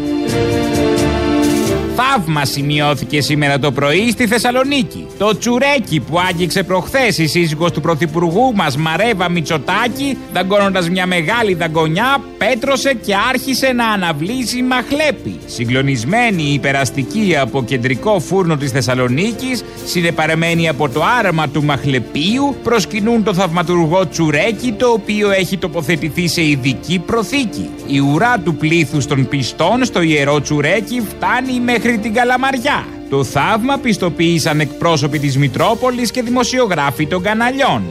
Θαύμα σημειώθηκε σήμερα το πρωί στη Θεσσαλονίκη. Το τσουρέκι που άγγιξε προχθές η σύζυγος του πρωθυπουργού μας Μαρέβα Μητσοτάκη, δαγκώνοντας μια μεγάλη δαγκονιά, πέτρωσε και άρχισε να αναβλύζει μαχλέπι. Συγκλονισμένη η περαστική από κεντρικό φούρνο της Θεσσαλονίκης, συνεπαρεμένη από το άραμα του μαχλεπίου, προσκυνούν το θαυματουργό τσουρέκι, το οποίο έχει τοποθετηθεί σε ειδική προθήκη. Η ουρά του πλήθους των πιστών στο ιερό τσουρέκι φτάνει μέχρι την καλαμαριά. Το θαύμα πιστοποίησαν εκπρόσωποι της Μητρόπολης και δημοσιογράφοι των καναλιών.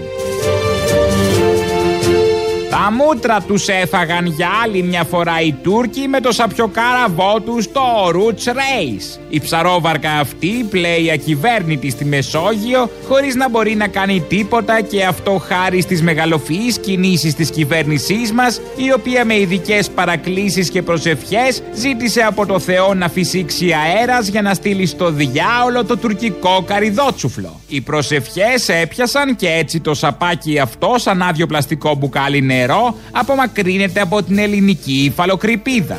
Τα μούτρα τους έφαγαν για άλλη μια φορά οι Τούρκοι με το σαπιοκάραβό τους το Roots Race. Η ψαρόβαρκα αυτή πλέει ακυβέρνητη στη Μεσόγειο χωρίς να μπορεί να κάνει τίποτα και αυτό χάρη στις μεγαλοφυείς κινήσεις της κυβέρνησής μας η οποία με ειδικές παρακλήσεις και προσευχές ζήτησε από το Θεό να φυσήξει αέρας για να στείλει στο διάολο το τουρκικό καριδότσουφλο. Οι προσευχές έπιασαν και έτσι το σαπάκι αυτό σαν άδειο πλαστικό μπουκάλι νερό απομακρύνεται από την ελληνική υφαλοκρηπίδα.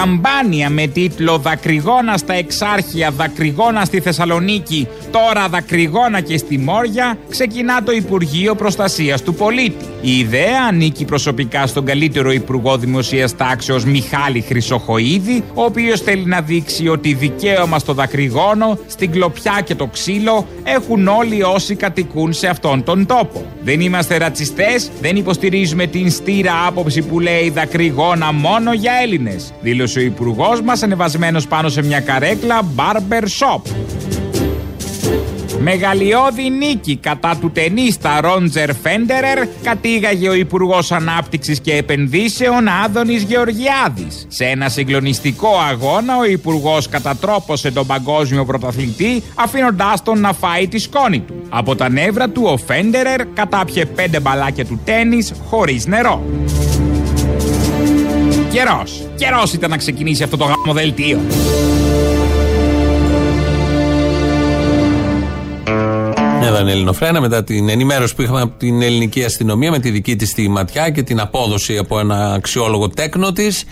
Καμπάνια με τίτλο Δακρυγόνα στα Εξάρχεια, Δακρυγόνα στη Θεσσαλονίκη, τώρα Δακρυγόνα και στη Μόρια, ξεκινά το Υπουργείο Προστασίας του Πολίτη. Η ιδέα ανήκει προσωπικά στον καλύτερο Υπουργό Δημοσίας Τάξεως Μιχάλη Χρυσοχοίδη, ο οποίος θέλει να δείξει ότι δικαίωμα στο δακρυγόνο, στην κλοπιά και το ξύλο έχουν όλοι όσοι κατοικούν σε αυτόν τον τόπο. Δεν είμαστε ρατσιστές, δεν υποστηρίζουμε την στήρα άποψη που λέει δακρυγόνα μόνο για Έλληνες, δήλωσε ο Υπουργός μας ανεβασμένος πάνω σε μια καρέκλα barber shop. Μεγαλειώδη νίκη κατά του τενίστα Ρόντζερ Φέντερερ κατήγαγε ο Υπουργός Ανάπτυξης και Επενδύσεων Άδωνης Γεωργιάδης. Σε ένα συγκλονιστικό αγώνα, ο Υπουργός κατατρόπωσε τον παγκόσμιο πρωταθλητή, αφήνοντάς τον να φάει τη σκόνη του. Από τα νεύρα του, ο Φέντερερ κατάπιε πέντε μπαλάκια του τέννη χωρίς νερό. Καιρός. Καιρός ήταν να ξεκινήσει αυτό το γαμοδελτίο. Εδώ είναι η Ελληνοφρένα μετά την ενημέρωση που είχαμε από την ελληνική αστυνομία με τη δική της τη ματιά και την απόδοση από ένα αξιόλογο τέκνο της.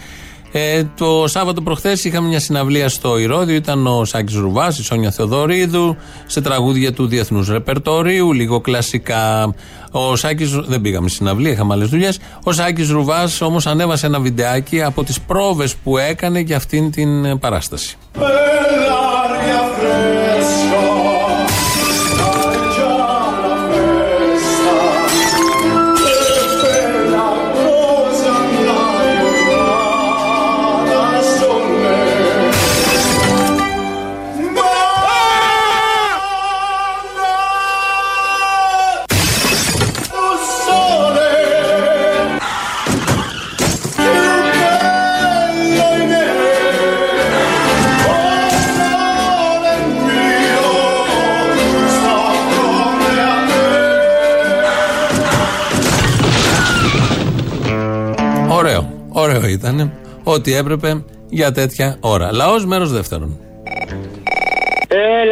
Ε, το Σάββατο προχθές είχαμε μια συναυλία στο Ηρώδιο. Ήταν ο Σάκης Ρουβάς, η Σόνια Θεοδωρίδου, σε τραγούδια του Διεθνούς Ρεπερτορίου, λίγο κλασικά. Ο Σάκης, δεν πήγαμε στη συναυλία, είχαμε άλλες δουλειές. Ο Σάκης Ρουβάς όμως ανέβασε ένα βιντεάκι από τις πρόβες που έκανε για αυτήν την ε, παράσταση. Ωραίο. Ήταν. Ό,τι έπρεπε για τέτοια ώρα. Λαός μέρος δεύτερον.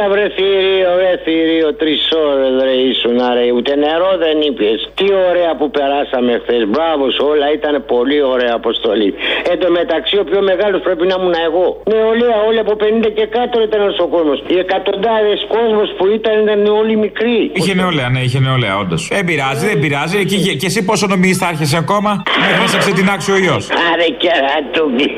Έλα βρε θηρίο, βρε θηρίο, τρεις ώρες ρε ήσουν ρε, ούτε νερό δεν είπε. Τι ωραία που περάσαμε χθες. Μπράβο σου, όλα ήταν πολύ ωραία αποστολή. Εν τω μεταξύ, ο πιο μεγάλος πρέπει να ήμουν εγώ. Νεολαία, όλοι από 50 και κάτω ήταν ο κόσμος. Οι εκατοντάδες κόσμος που ήταν ήταν όλοι μικροί. Είχε νεολαία, ναι, είχε νεολαία, όντως. Δεν πειράζει, δεν πειράζει. Και, και εσύ πόσο νομίζεις θα έρχεσαι ακόμα; Μέχρι να σε ξετινάξει ο ιός. Άρε κερατούμπι.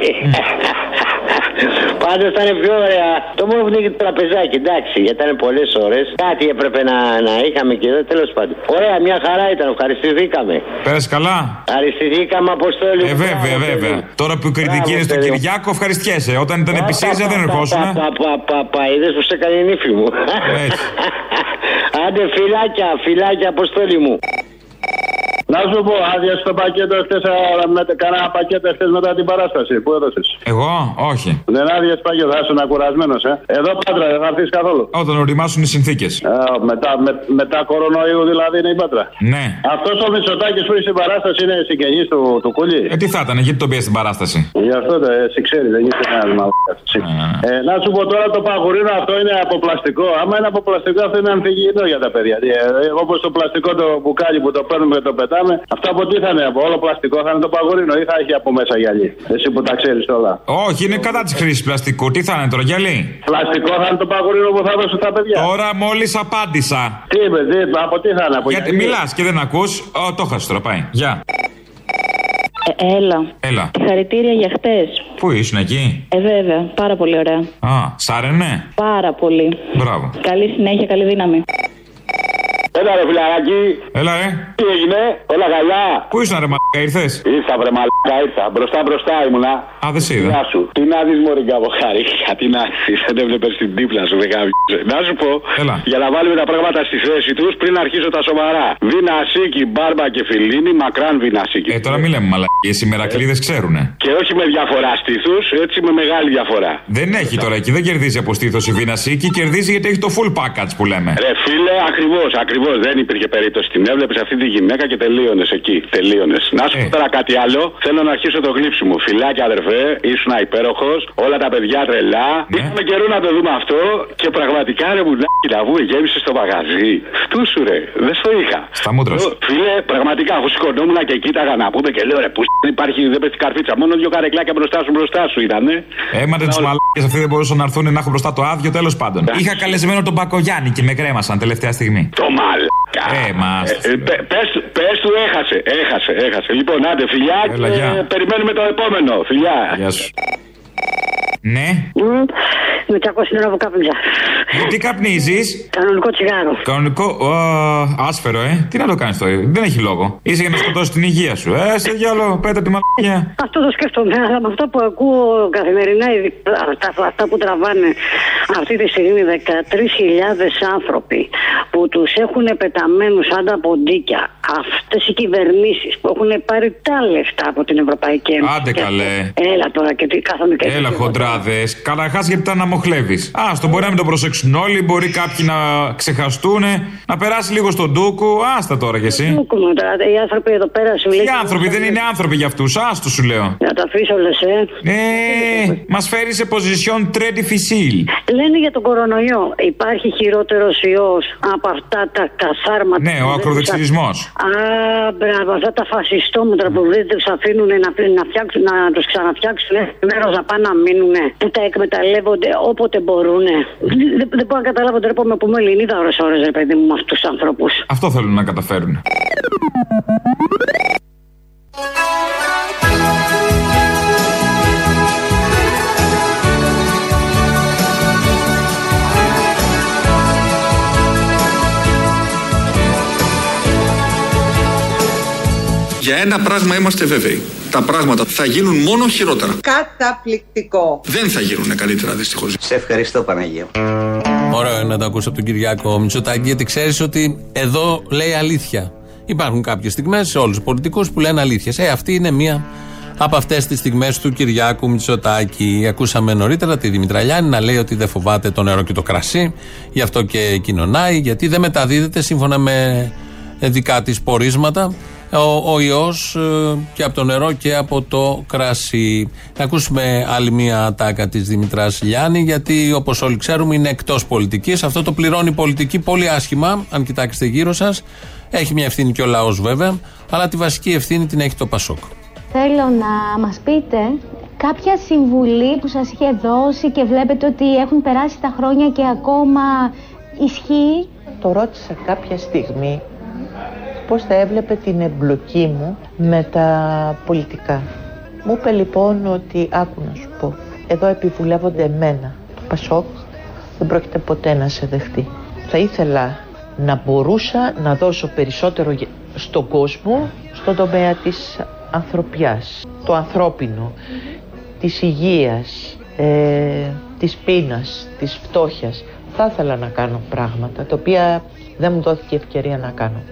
Πάντως ήταν πιο ωραία. Το μόνο που είναι το τραπεζάκι, εντάξει, γιατί ήταν πολλές ώρες. Κάτι έπρεπε να, να είχαμε και εδώ, τέλος πάντων. Ωραία, μια χαρά ήταν, ευχαριστηθήκαμε. Πέρασε καλά; Ευχαριστηθήκαμε, Αποστόλη. Ε, βέβαια, βέβαια. Τώρα που η κριτική είναι στον Κυριάκο, ευχαριστιέσαι. Όταν ήταν επί ΣΥΡΙΖΑ δεν ερχόσουν. Πα, πα, πα, πα, είδες που σε έκανε η νύφη μου. Άντε, φυλάκια, φυλάκια, Αποστόλη μου. Να σου πω, άδεια στο πακέτο χθες, κανένα πακέτο χθες μετά την παράσταση που έδωσες. Εγώ, όχι. Δεν άδειες πακέτο, θα ήσουν κουρασμένο, ε. Εδώ πάτρα, δεν θα έρθεις καθόλου. Όταν οριμάσουν οι συνθήκες. μετά, με, μετά κορονοϊού δηλαδή είναι η πάτρα. Ναι. Αυτός ο Μητσοτάκης που είσαι στην παράσταση είναι συγγενής του, του Κούλι. Ε, τι θα ήταν, γιατί τον πιέσει στην παράσταση; Γι' αυτό το εσύ ξέρεις, δεν είσαι ένας μαλάκα. Ε, να σου πω τώρα το παγουρίνο αυτό είναι από πλαστικό. Άμα είναι από πλαστικό αυτό είναι ανθυγιεινό για τα παιδιά. Ε, Όπως το πλαστικό το μπουκάλι που το παίρνουμε και το πετάμε ρωτάμε. Αυτό από τι θα είναι, από όλο πλαστικό θα είναι το παγορίνο ή θα έχει από μέσα γυαλί. Εσύ που τα ξέρεις όλα. Όχι, είναι κατά της χρήσης πλαστικού. Τι θα είναι τώρα, γυαλί; Πλαστικό θα είναι το παγορίνο που θα δώσω στα παιδιά. Τώρα μόλις απάντησα. Τι είπε, τι, από τι θα είναι, από Γιατί γυαλί; μιλάς και δεν ακούς. Ω, το χάσει τώρα, πάει. Γεια. Ε, έλα. Έλα. Συγχαρητήρια για χτες. Πού ήσουν εκεί; Ε, βέβαια. Πάρα πολύ ωραία. Α, σάρενε. Πάρα πολύ. Μπράβο. Καλή συνέχεια, καλή δύναμη. Έλα ρε φιλαράκι. Έλα, ρε. Τι έγινε, όλα καλά; Πού ήσουν, ρε μαλάκα, ήρθες; Ήρθα βρε μαλάκα, ήρθα. Μπροστά μπροστά ήμουνα. Α, δεν σε είδα. Να σου. Τι να δεις μωρή καβοχάρικα, τι να δεις. Δεν έβλεπες την δίπλα σου, δεν γάμισε. Να σου πω, Έλα. για να βάλουμε τα πράγματα στη θέση τους πριν αρχίσω τα σοβαρά. Βινασίκι, μπάρμπα και φιλίνι, μακράν βινασίκι. Ε, τώρα μην λέμε μαλακίες. Οι μερακλείδες ξέρουνε. Και όχι με διαφορά στήθους, έτσι με μεγάλη διαφορά. Δεν έχει τώρα εκεί, δεν κερδίζει από στήθος η Βίνασίκη, κερδίζει γιατί έχει το full package που λέμε. Ρε φίλε, ακριβώς, ακριβώς. Δεν υπήρχε περίπτωση. Την έβλεπες αυτή τη γυναίκα και τελείωνες εκεί. Τελείωνες. Να Ε. σου πω τώρα κάτι άλλο. Θέλω να αρχίσω το γλύψιμο. Φιλάκια, αδερφέ, ήσουν υπέροχος. Όλα τα παιδιά τρελά. Ναι. Είχαμε καιρό να το δούμε αυτό και πραγματικά ρε μουλάκι να βγει, γέμισε στο μαγαζί. Φτού σου ρε, δεν στο είχα. Στα μούτρα σου. Φίλε, πραγματικά αφού σηκωνόμουν και κοίταγα να πούμε και λέω ρε, που δεν υπάρχει, δεν πέφτει καρφίτσα. Μόνο δύο καρεκλάκια μπροστά σου μπροστά σου ήτανε. Έματε του μαλάκες αυτοί δεν μπορούσαν να έρθουν να έχουν μπροστά το άδειο, τέλος πάντων. Είχα καλεσμένο τον Πακογιάννη και με κρέμασαν τελευταία στιγμή. Το μαλάκα. Ε, μα. Ε, ε, πε- πες, του- πες του έχασε, έχασε, έχασε. Λοιπόν, άντε φιλιά Έλα, και γεια. περιμένουμε το επόμενο. Φιλιά. Γεια σου. Ναι. Με 300 ώρα που κάπνιζα. Τι καπνίζεις; Κανονικό τσιγάρο. Κανονικό. Ω, άσφαιρο, ε. Τι να το κάνεις τώρα. Δεν έχει λόγο. Είσαι για να σκοτώσεις την υγεία σου. Ε, σε διάλογο, πέτα τη μαλακία. Αυτό το σκέφτομαι, αλλά με αυτά που ακούω καθημερινά, ειδικά αυτά, αυτά που τραβάνε αυτή τη στιγμή 13.000 άνθρωποι που τους έχουν πεταμένους σαν τα ποντίκια. Αυτές οι κυβερνήσεις που έχουν πάρει τα λεφτά από την Ευρωπαϊκή Ένωση. Άντε Και- καλέ. Έλα τώρα και τι κάθομαι και. Έλα, χοντράδε. Καταρχάς, γιατί τα αναμοχλεύεις. Α, το μπορεί να μην το προσέξουν όλοι, μπορεί κάποιοι να ξεχαστούν, να περάσει λίγο στον ντούκου. Άστα τώρα κι εσύ. Κούκκουμα τώρα, οι άνθρωποι εδώ πέρα σου λέει. Οι άνθρωποι δεν είναι άνθρωποι για αυτούς. Άστο σου λέω. Να τα αφήσω λες, ε. Ε, μας φέρει σε position très difficile. Λένε για τον κορονοϊό. Υπάρχει χειρότερος ιός από αυτά τα καθάρματα. Ναι, ο που δεν ακροδεξιρισμό. τους α- Α, μπράβο, αυτά τα φασιστόμετρα που δεν τους αφήνουν να, να, φτιάξουν, να τους ξαναφτιάξουν μέρος να πάνε να μείνουν. Που τα εκμεταλλεύονται όποτε μπορούν. Δεν, δεν μπορώ να καταλάβω τον τρόπο με που είμαι Ελληνίδα ώρε-ώρε, ρε παιδί μου, με αυτούς τους ανθρώπους. Αυτό θέλουν να καταφέρουν. Για ένα πράγμα είμαστε βέβαιοι. Τα πράγματα θα γίνουν μόνο χειρότερα. Καταπληκτικό. Δεν θα γίνουν καλύτερα δυστυχώς. Σε ευχαριστώ Παναγία. Ωραίο είναι να το ακούσει από τον Κυριάκο Μητσοτάκη, γιατί ξέρεις ότι εδώ λέει αλήθεια. Υπάρχουν κάποιες στιγμές σε όλους τους πολιτικούς που λένε αλήθειες. Ε, αυτή είναι μία από αυτές τις στιγμές του Κυριάκου Μητσοτάκη. Ακούσαμε νωρίτερα τη Δημητραλιάνη να λέει ότι δεν φοβάται το νερό και το κρασί, γι' αυτό και κοινωνάει, γιατί δεν μεταδίδεται σύμφωνα με ε, δικά της πορίσματα ο, ο ιός ε, και από το νερό και από το κρασί. Να ακούσουμε άλλη μία ατάκα της Δημητράς Λιάννη γιατί όπως όλοι ξέρουμε είναι εκτός πολιτικής. Αυτό το πληρώνει η πολιτική πολύ άσχημα αν κοιτάξετε γύρω σας. Έχει μια ευθύνη και ο λαός βέβαια αλλά τη βασική ευθύνη την έχει το Πασόκ. Θέλω να μας πείτε κάποια συμβουλή που σας είχε δώσει και βλέπετε ότι έχουν περάσει τα χρόνια και ακόμα ισχύει; Το ρώτησα κάποια στιγμή πώς θα έβλεπε την εμπλοκή μου με τα πολιτικά. Μου είπε λοιπόν ότι άκου να σου πω, εδώ επιβουλεύονται εμένα. Το Πασόκ δεν πρόκειται ποτέ να σε δεχτεί. Θα ήθελα να μπορούσα να δώσω περισσότερο γε- στον κόσμο στον τομέα της ανθρωπιάς, το ανθρώπινο, της υγείας, ε, της πείνας, της φτώχειας. Θα ήθελα να κάνω πράγματα τα οποία δεν μου δόθηκε ευκαιρία να κάνω.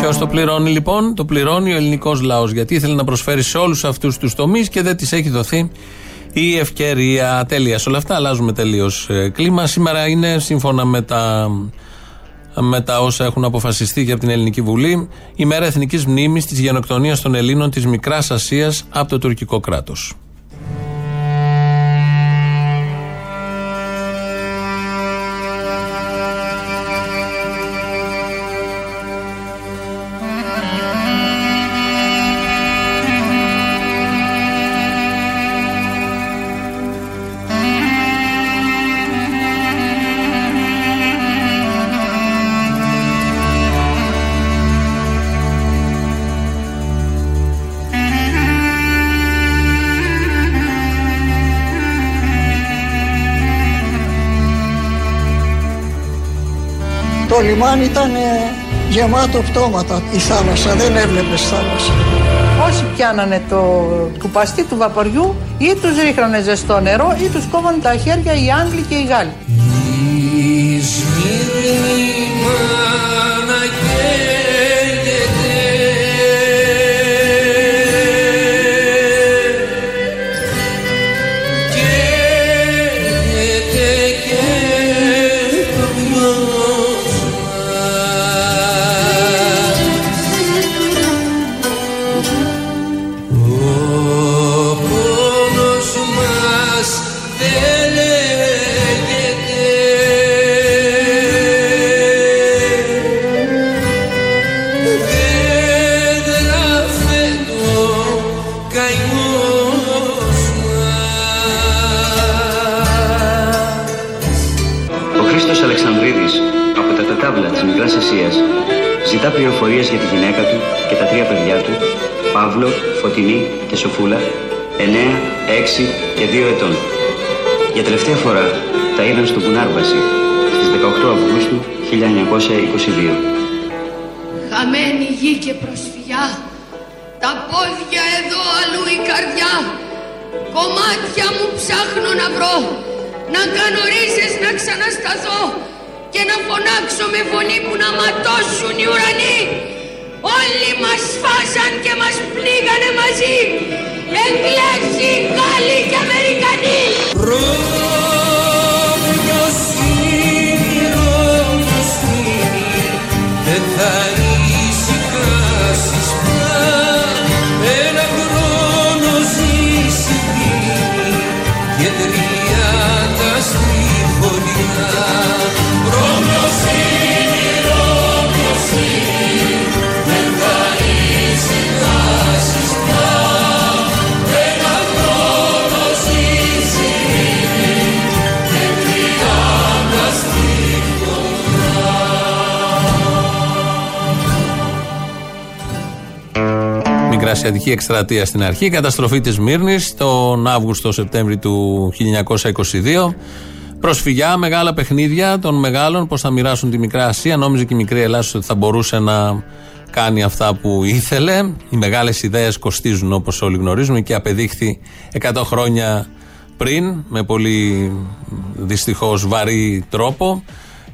Ποιος το πληρώνει λοιπόν, το πληρώνει ο ελληνικός λαός. Γιατί ήθελε να προσφέρει σε όλους αυτούς τους τομείς και δεν της έχει δοθεί η ευκαιρία. Τέλειας. Σε όλα αυτά αλλάζουμε τελείως κλίμα. Σήμερα είναι σύμφωνα με τα, με τα όσα έχουν αποφασιστεί και από την Ελληνική Βουλή η μέρα εθνικής μνήμης της γενοκτονίας των Ελλήνων της Μικράς Ασίας από το τουρκικό κράτος. Το λιμάνι ήταν γεμάτο πτώματα η θάλασσα, δεν έβλεπες θάλασσα. Όσοι πιάνανε το κουπαστί του βαποριού ή τους ρίχνανε ζεστό νερό ή τους κόβανε τα χέρια οι Άγγλοι και οι Γάλλοι. Ο ζητά πληροφορίες για τη γυναίκα του και τα τρία παιδιά του, Παύλο, Φωτεινή και Σοφούλα, 9, 6 και 2 ετών. Για τελευταία φορά τα είδαν στο Κουνάρμπαση στις 18 Αυγούστου 1922. Χαμένη γη και προσφυγιά Τα πόδια εδώ αλλού η καρδιά Κομμάτια μου ψάχνω να βρω Να κάνω ρίζες να ξανασταθώ Και να φωνάξω με φωνή που να ματώσουν οι ουρανοί. Όλοι μας φάσαν και μας πνίγανε μαζί. Εγγλέζοι, Γάλλοι και Αμερικανοί. Δεν Μικρασιατική εκστρατεία στην αρχή, καταστροφή της Μύρνης τον Αύγουστο-Σεπτέμβρη του 1922. Προσφυγιά, μεγάλα παιχνίδια των μεγάλων, πώ θα μοιράσουν τη Μικρά Ασία. Νόμιζε και η μικρή Ελλάδα ότι θα μπορούσε να κάνει αυτά που ήθελε. Οι μεγάλες ιδέες κοστίζουν όπως όλοι γνωρίζουμε και απεδείχθη 100 χρόνια πριν, με πολύ δυστυχώς βαρύ τρόπο.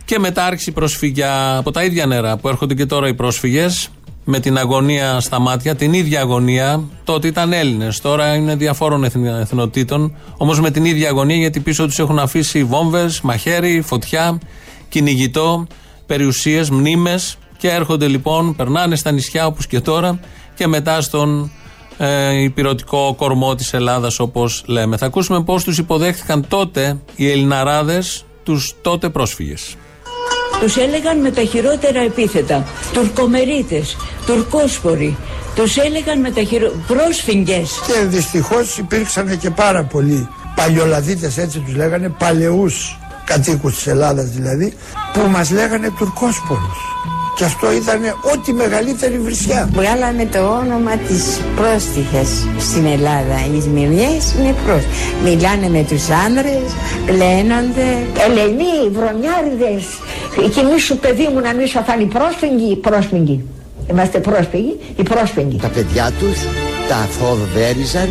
Και μετά άρχισε η προσφυγιά από τα ίδια νερά που έρχονται και τώρα οι πρόσφυγες με την αγωνία στα μάτια, την ίδια αγωνία. Τότε ήταν Έλληνες, τώρα είναι διαφόρων εθνι- εθνοτήτων. Όμως με την ίδια αγωνία γιατί πίσω τους έχουν αφήσει βόμβες, μαχαίρι, φωτιά, κυνηγητό, περιουσίες, μνήμες. Και έρχονται λοιπόν, περνάνε στα νησιά όπως και τώρα και μετά στον ε, υπηρετικό κορμό της Ελλάδας όπως λέμε. Θα ακούσουμε πώς τους υποδέχτηκαν τότε οι Ελληναράδες τους τότε πρόσφυγες. Τους έλεγαν με τα χειρότερα επίθετα. Τουρκομερίτες, τουρκόσποροι. Τους έλεγαν με τα χειρότερα... Πρόσφυγγες. Και δυστυχώς υπήρξαν και πάρα πολλοί παλιολαδίτες έτσι τους λέγανε, παλαιούς κατοίκους της Ελλάδας δηλαδή, που μας λέγανε τουρκόσπορους. Και αυτό ήταν ό,τι μεγαλύτερη βρισιά. Βγάλαμε το όνομα της πρόστιχας στην Ελλάδα. Οι Σμυρνιές είναι πρόστιχες. Μιλάνε με τους άνδρες, πλένονται. Ελενοί, βρωμιάριδες, και μη σου παιδί μου να μη σου αφάνει πρόσφυγγοι, πρόσφυγγοι. Είμαστε πρόσφυγοι, οι πρόσφυγγοι. Τα παιδιά τους τα φοβέριζαν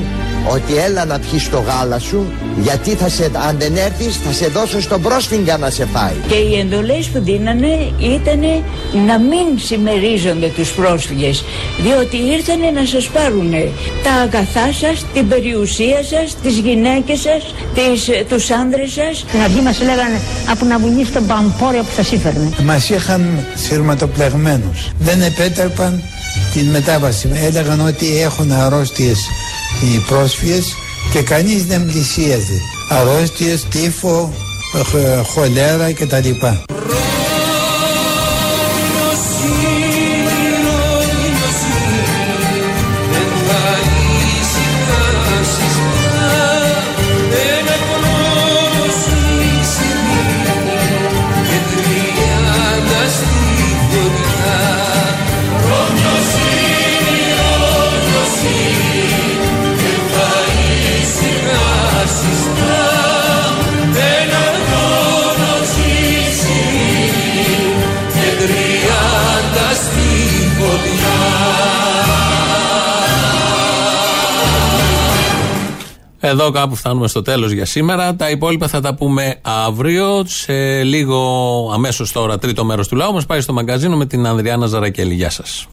ότι έλα να πιεις το γάλα σου γιατί θα σε, αν δεν έρθεις θα σε δώσω στον πρόσφυγγα να σε φάει. Και οι εντολές που δίνανε ήταν να μην συμμερίζονται τους πρόσφυγες διότι ήρθανε να σας πάρουν τα αγαθά σας, την περιουσία σας, τις γυναίκες σας, τις, τους άνδρες σας. Στην αρχή μας λέγανε από να βουνήσει τον παμπόριο που σας ήφερνε. Μας είχαν σειρματοπλεγμένους. Δεν επέτρεπαν την μετάβαση. Έλεγαν ότι έχουν αρρώστιες οι πρόσφυγες και κανείς δεν πλησίαζε. Αρρώστιες, τύφο, χ- χολέρα κτλ. Εδώ κάπου φτάνουμε στο τέλος για σήμερα. Τα υπόλοιπα θα τα πούμε αύριο. Σε λίγο, αμέσως τώρα, τρίτο μέρος του λαού μας πάει στο μαγκαζίνο με την Ανδριάνα Ζαρακέλη. Γεια σας.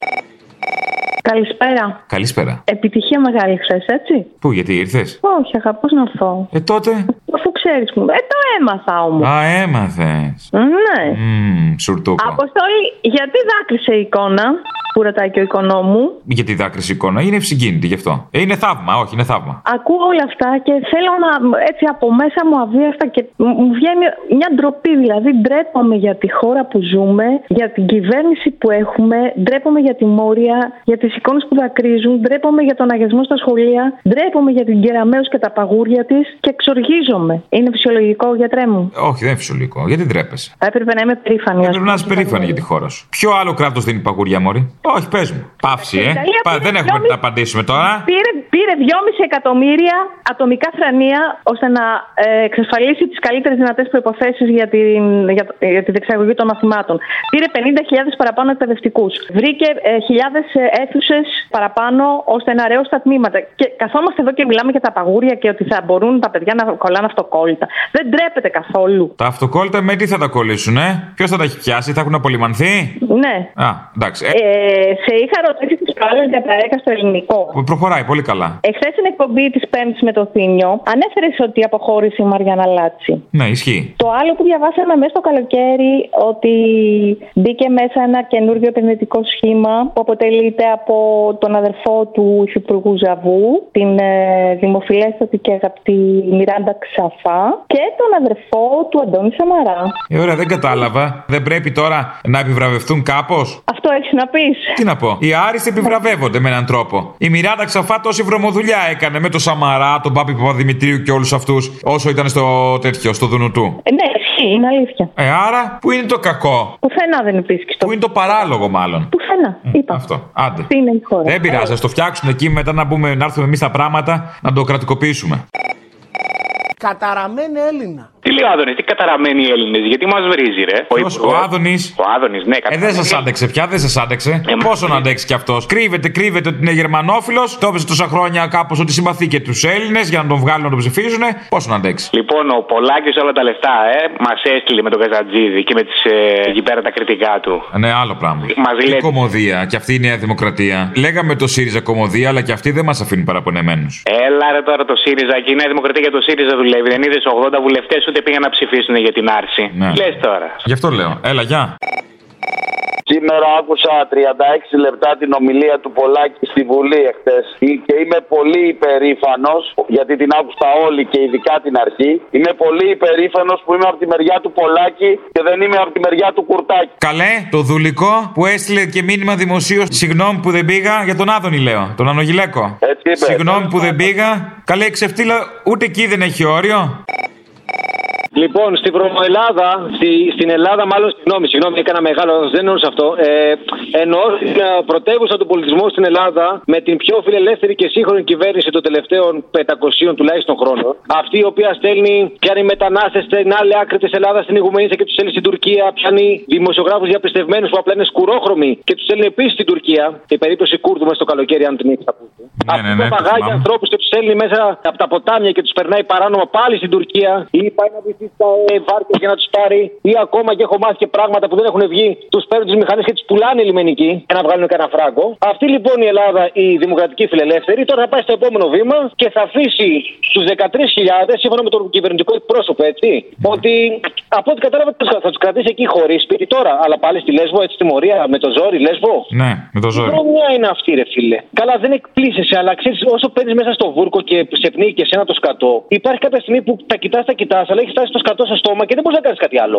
Καλησπέρα. Καλησπέρα. Επιτυχία μεγάλη χθες, έτσι. Πού, γιατί ήρθες; Όχι, αγαπώς να έρθω. Ε, τότε; Αφού ξέρεις που. Ε, το έμαθα όμως. Α, έμαθες. Ναι. Μμμ, σουρτούκο. Αποστόλη, γιατί δάκρυσε η εικόνα; Που ρωτάει και ο οικονόμου. Γιατί δάκρυσε η εικόνα. Είναι ευσυγκίνητη γι' αυτό. Ε, είναι θαύμα, όχι, είναι θαύμα. Ακούω όλα αυτά και θέλω να έτσι από μέσα μου αβίαστα και μ- μου βγαίνει μια ντροπή. Δηλαδή, ντρέπομαι για τη χώρα που ζούμε, για την κυβέρνηση που έχουμε, ντρέπομαι για τη Μόρια, για τις εικόνες που δακρύζουν, ντρέπομαι για τον αγιασμό στα σχολεία, ντρέπομαι για την Κεραμέως και τα παγούρια της και εξοργίζομαι. Είναι φυσιολογικό, γιατρέ μου; Όχι, δεν είναι φυσιολογικό. Γιατί ντρέπεσαι; Έπρεπε να είμαι περήφανη. ας Πρέπει να είσαι περήφανη για τη χώρα σου. Ποιο άλλο κράτος δίνει παγουριά, Μωρή. Όχι, πες μου. Παύση, ε. Ιταλία Πα, πήρε δεν έχουμε δυόμισι- να απαντήσουμε τώρα. Πήρε, πήρε 2,5 εκατομμύρια ατομικά θρανία ώστε να ε, εξασφαλίσει τις καλύτερες δυνατές προποθέσει για, την, για, το- για τη δεξαγωγή των μαθημάτων. Πήρε 50.000 παραπάνω εκπαιδευτικούς. Βρήκε ε, χιλιάδες αίθουσες παραπάνω ώστε να ρεώσει τα τμήματα. Και καθόμαστε εδώ και μιλάμε για τα παγούρια και ότι θα μπορούν τα παιδιά να κολλάνε αυτοκόλλητα. Δεν ντρέπεται καθόλου. Τα αυτοκόλλητα με τι θα τα κολλήσουν, ε. Ποιος θα τα έχει πιάσει, θα έχουν απολυμανθεί; Ναι. Α, εντάξει. Ε, Ε, σε είχα ρωτήσει τι προάλλε για τα έκα στο ελληνικό. προχωράει πολύ καλά. Εχθές στην εκπομπή της Πέμπτης με το Θήμιο, ανέφερες ότι αποχώρησε η Μαριάννα Λάτση. Ναι, ισχύει. Το άλλο που διαβάσαμε μέσα στο καλοκαίρι ότι μπήκε μέσα ένα καινούργιο επενδυτικό σχήμα που αποτελείται από τον αδερφό του Υφυπουργού Ζαβού, την ε, δημοφιλέστατη και αγαπητή Μιράντα Ξαφά και τον αδερφό του Αντώνη Σαμαρά. Ε, ωραία, δεν κατάλαβα. Δεν πρέπει τώρα να επιβραβευτούν κάπως; Αυτό έχεις να πεις. Τι να πω. Οι άριστοι επιβραβεύονται με έναν τρόπο. Η Μιράντα Ξαφά τόση βρωμοδουλειά έκανε με τον Σαμαρά, τον Πάπη Παπαδημητρίου και όλους αυτούς όσο ήταν στο τέτοιο, στο δουνού του. Ε, ναι, ισχύει, είναι αλήθεια. Ε, άρα, πού είναι το κακό; Πουθενά δεν υπήρχε. Πού είναι το παράλογο, μάλλον; Πουθενά. Είπα. Αυτό. Άντε. Τι είναι η χώρα. Δεν πειράζει, ας το φτιάξουν εκεί μετά να, μπούμε, να έρθουμε εμείς τα πράγματα να το κρατικοποιήσουμε. Καταραμένη Έλληνα. Τι λέει ο Άδωνης, τι καταραμένοι οι Έλληνες, γιατί μας βρίζει, ρε. Ποιος, ο Άδωνης; Ο Άδωνης, ναι, Ε, δεν σας άντεξε πια, δεν σας άντεξε. Πόσο να αντέξει κι αυτός; Κρύβεται, κρύβεται ότι είναι γερμανόφιλος. Το έπαιζε τόσα χρόνια κάπως ότι συμπαθεί και τους Έλληνες για να τον βγάλουν να τον ψηφίζουν. Πόσο να αντέξει; Λοιπόν, ο Πολάκης όλα τα λεφτά, ε, μας έστειλε με τον Καζατζίδη και με τις, ε, εκεί πέρα τα κριτικά του. Ναι, άλλο πράγμα. Μας Τι λέει- κομμωδία, και αυτή η Νέα Δημοκρατία. Λέγαμε το ΣΥΡΙΖΑ κομμωδία, αλλά και αυτοί δεν μας αφήνουν παραπονεμένους. Έλα ρε τώρα το ΣΥΡΙΖΑ και η Νέα Δημοκρατία για το ΣΥΡΙΖΑ δουλεύει. Δεν είδες 80 βουλευτές ούτε πήγαν να ψηφίσουν για την άρση. Ναι. Λες τώρα. Γι' αυτό λέω. Έλα, γεια. Σήμερα άκουσα 36 λεπτά την ομιλία του Πολάκη στη Βουλή εχθές και είμαι πολύ υπερήφανος γιατί την άκουσα όλη και ειδικά την αρχή. Είμαι πολύ υπερήφανος που είμαι από τη μεριά του Πολάκη και δεν είμαι από τη μεριά του Κουρτάκη. Καλέ, το δουλικό που έστειλε και μήνυμα δημοσίως. Συγγνώμη που δεν πήγα για τον Άδωνη, λέω. Τον Ανογιλέκο. Έτσι είπε. Συγγνώμη που δεν πήγα. Καλέ, ξεφτύλα, ούτε εκεί δεν έχει όριο. Λοιπόν, στη Βρωμοελάδα, στη, στην Ελλάδα, μάλλον συγγνώμη, συγγνώμη, έκανα μεγάλο, δεν εννοούσα αυτό. Ε, εννοώ την ε, πρωτεύουσα του πολιτισμού στην Ελλάδα με την πιο φιλελεύθερη και σύγχρονη κυβέρνηση των τελευταίων 500 τουλάχιστον χρόνων. Αυτή η οποία στέλνει, πιάνει μετανάστες στην άλλη άκρη τη Ελλάδα, στην Ιγουμενίσια και τους στέλνει στην Τουρκία. Πιάνει δημοσιογράφους διαπιστευμένους που απλά είναι σκουρόχρωμοι και τους στέλνει επίσης στην Τουρκία. Η περίπτωση Κούρδου μέσα στο καλοκαίρι, αν την έχεις ακούσει. Ναι, ναι, ναι, το Παπαγάγια θυμάμαι. ανθρώπους και τους στέλνει μέσα από τα ποτάμια και τους περνάει παράνομα πάλι στην Τουρκία ή πάει να βοηθήσει τα ε, βάρκια για να τους πάρει ή ακόμα και έχω μάθει και πράγματα που δεν έχουν βγει. Τους παίρνουν τι μηχανές και τι πουλάνε οι λιμενικοί για να βγάλουν κανένα φράγκο. Αυτή λοιπόν η Ελλάδα, η δημοκρατική φιλελεύθερη, τώρα θα πάει στο επόμενο βήμα και θα αφήσει τους 13.000 σύμφωνα με τον κυβερνητικό εκπρόσωπο, έτσι. Ότι από ό,τι κατάλαβα θα τους κρατήσει εκεί χωρίς σπίτι τώρα, αλλά πάλι στη Λέσβο, έτσι στη Μορία, με το ζόρι, Λέσβο. Ναι, με το ζόρι. Μια είναι αυτή, ρε φίλε. Καλά, δεν εκπλήσεσαι, αλλά ξέρεις, όσο παίρνεις μέσα στο βούρκο και σε πνίγει και εσένα το σκατό, υπάρχει κάποια στιγμή που τα κοιτάς, τα κοιτάς, αλλά έχεις φτάσει το σκατό στο στόμα και δεν μπορείς να κάνεις κάτι άλλο.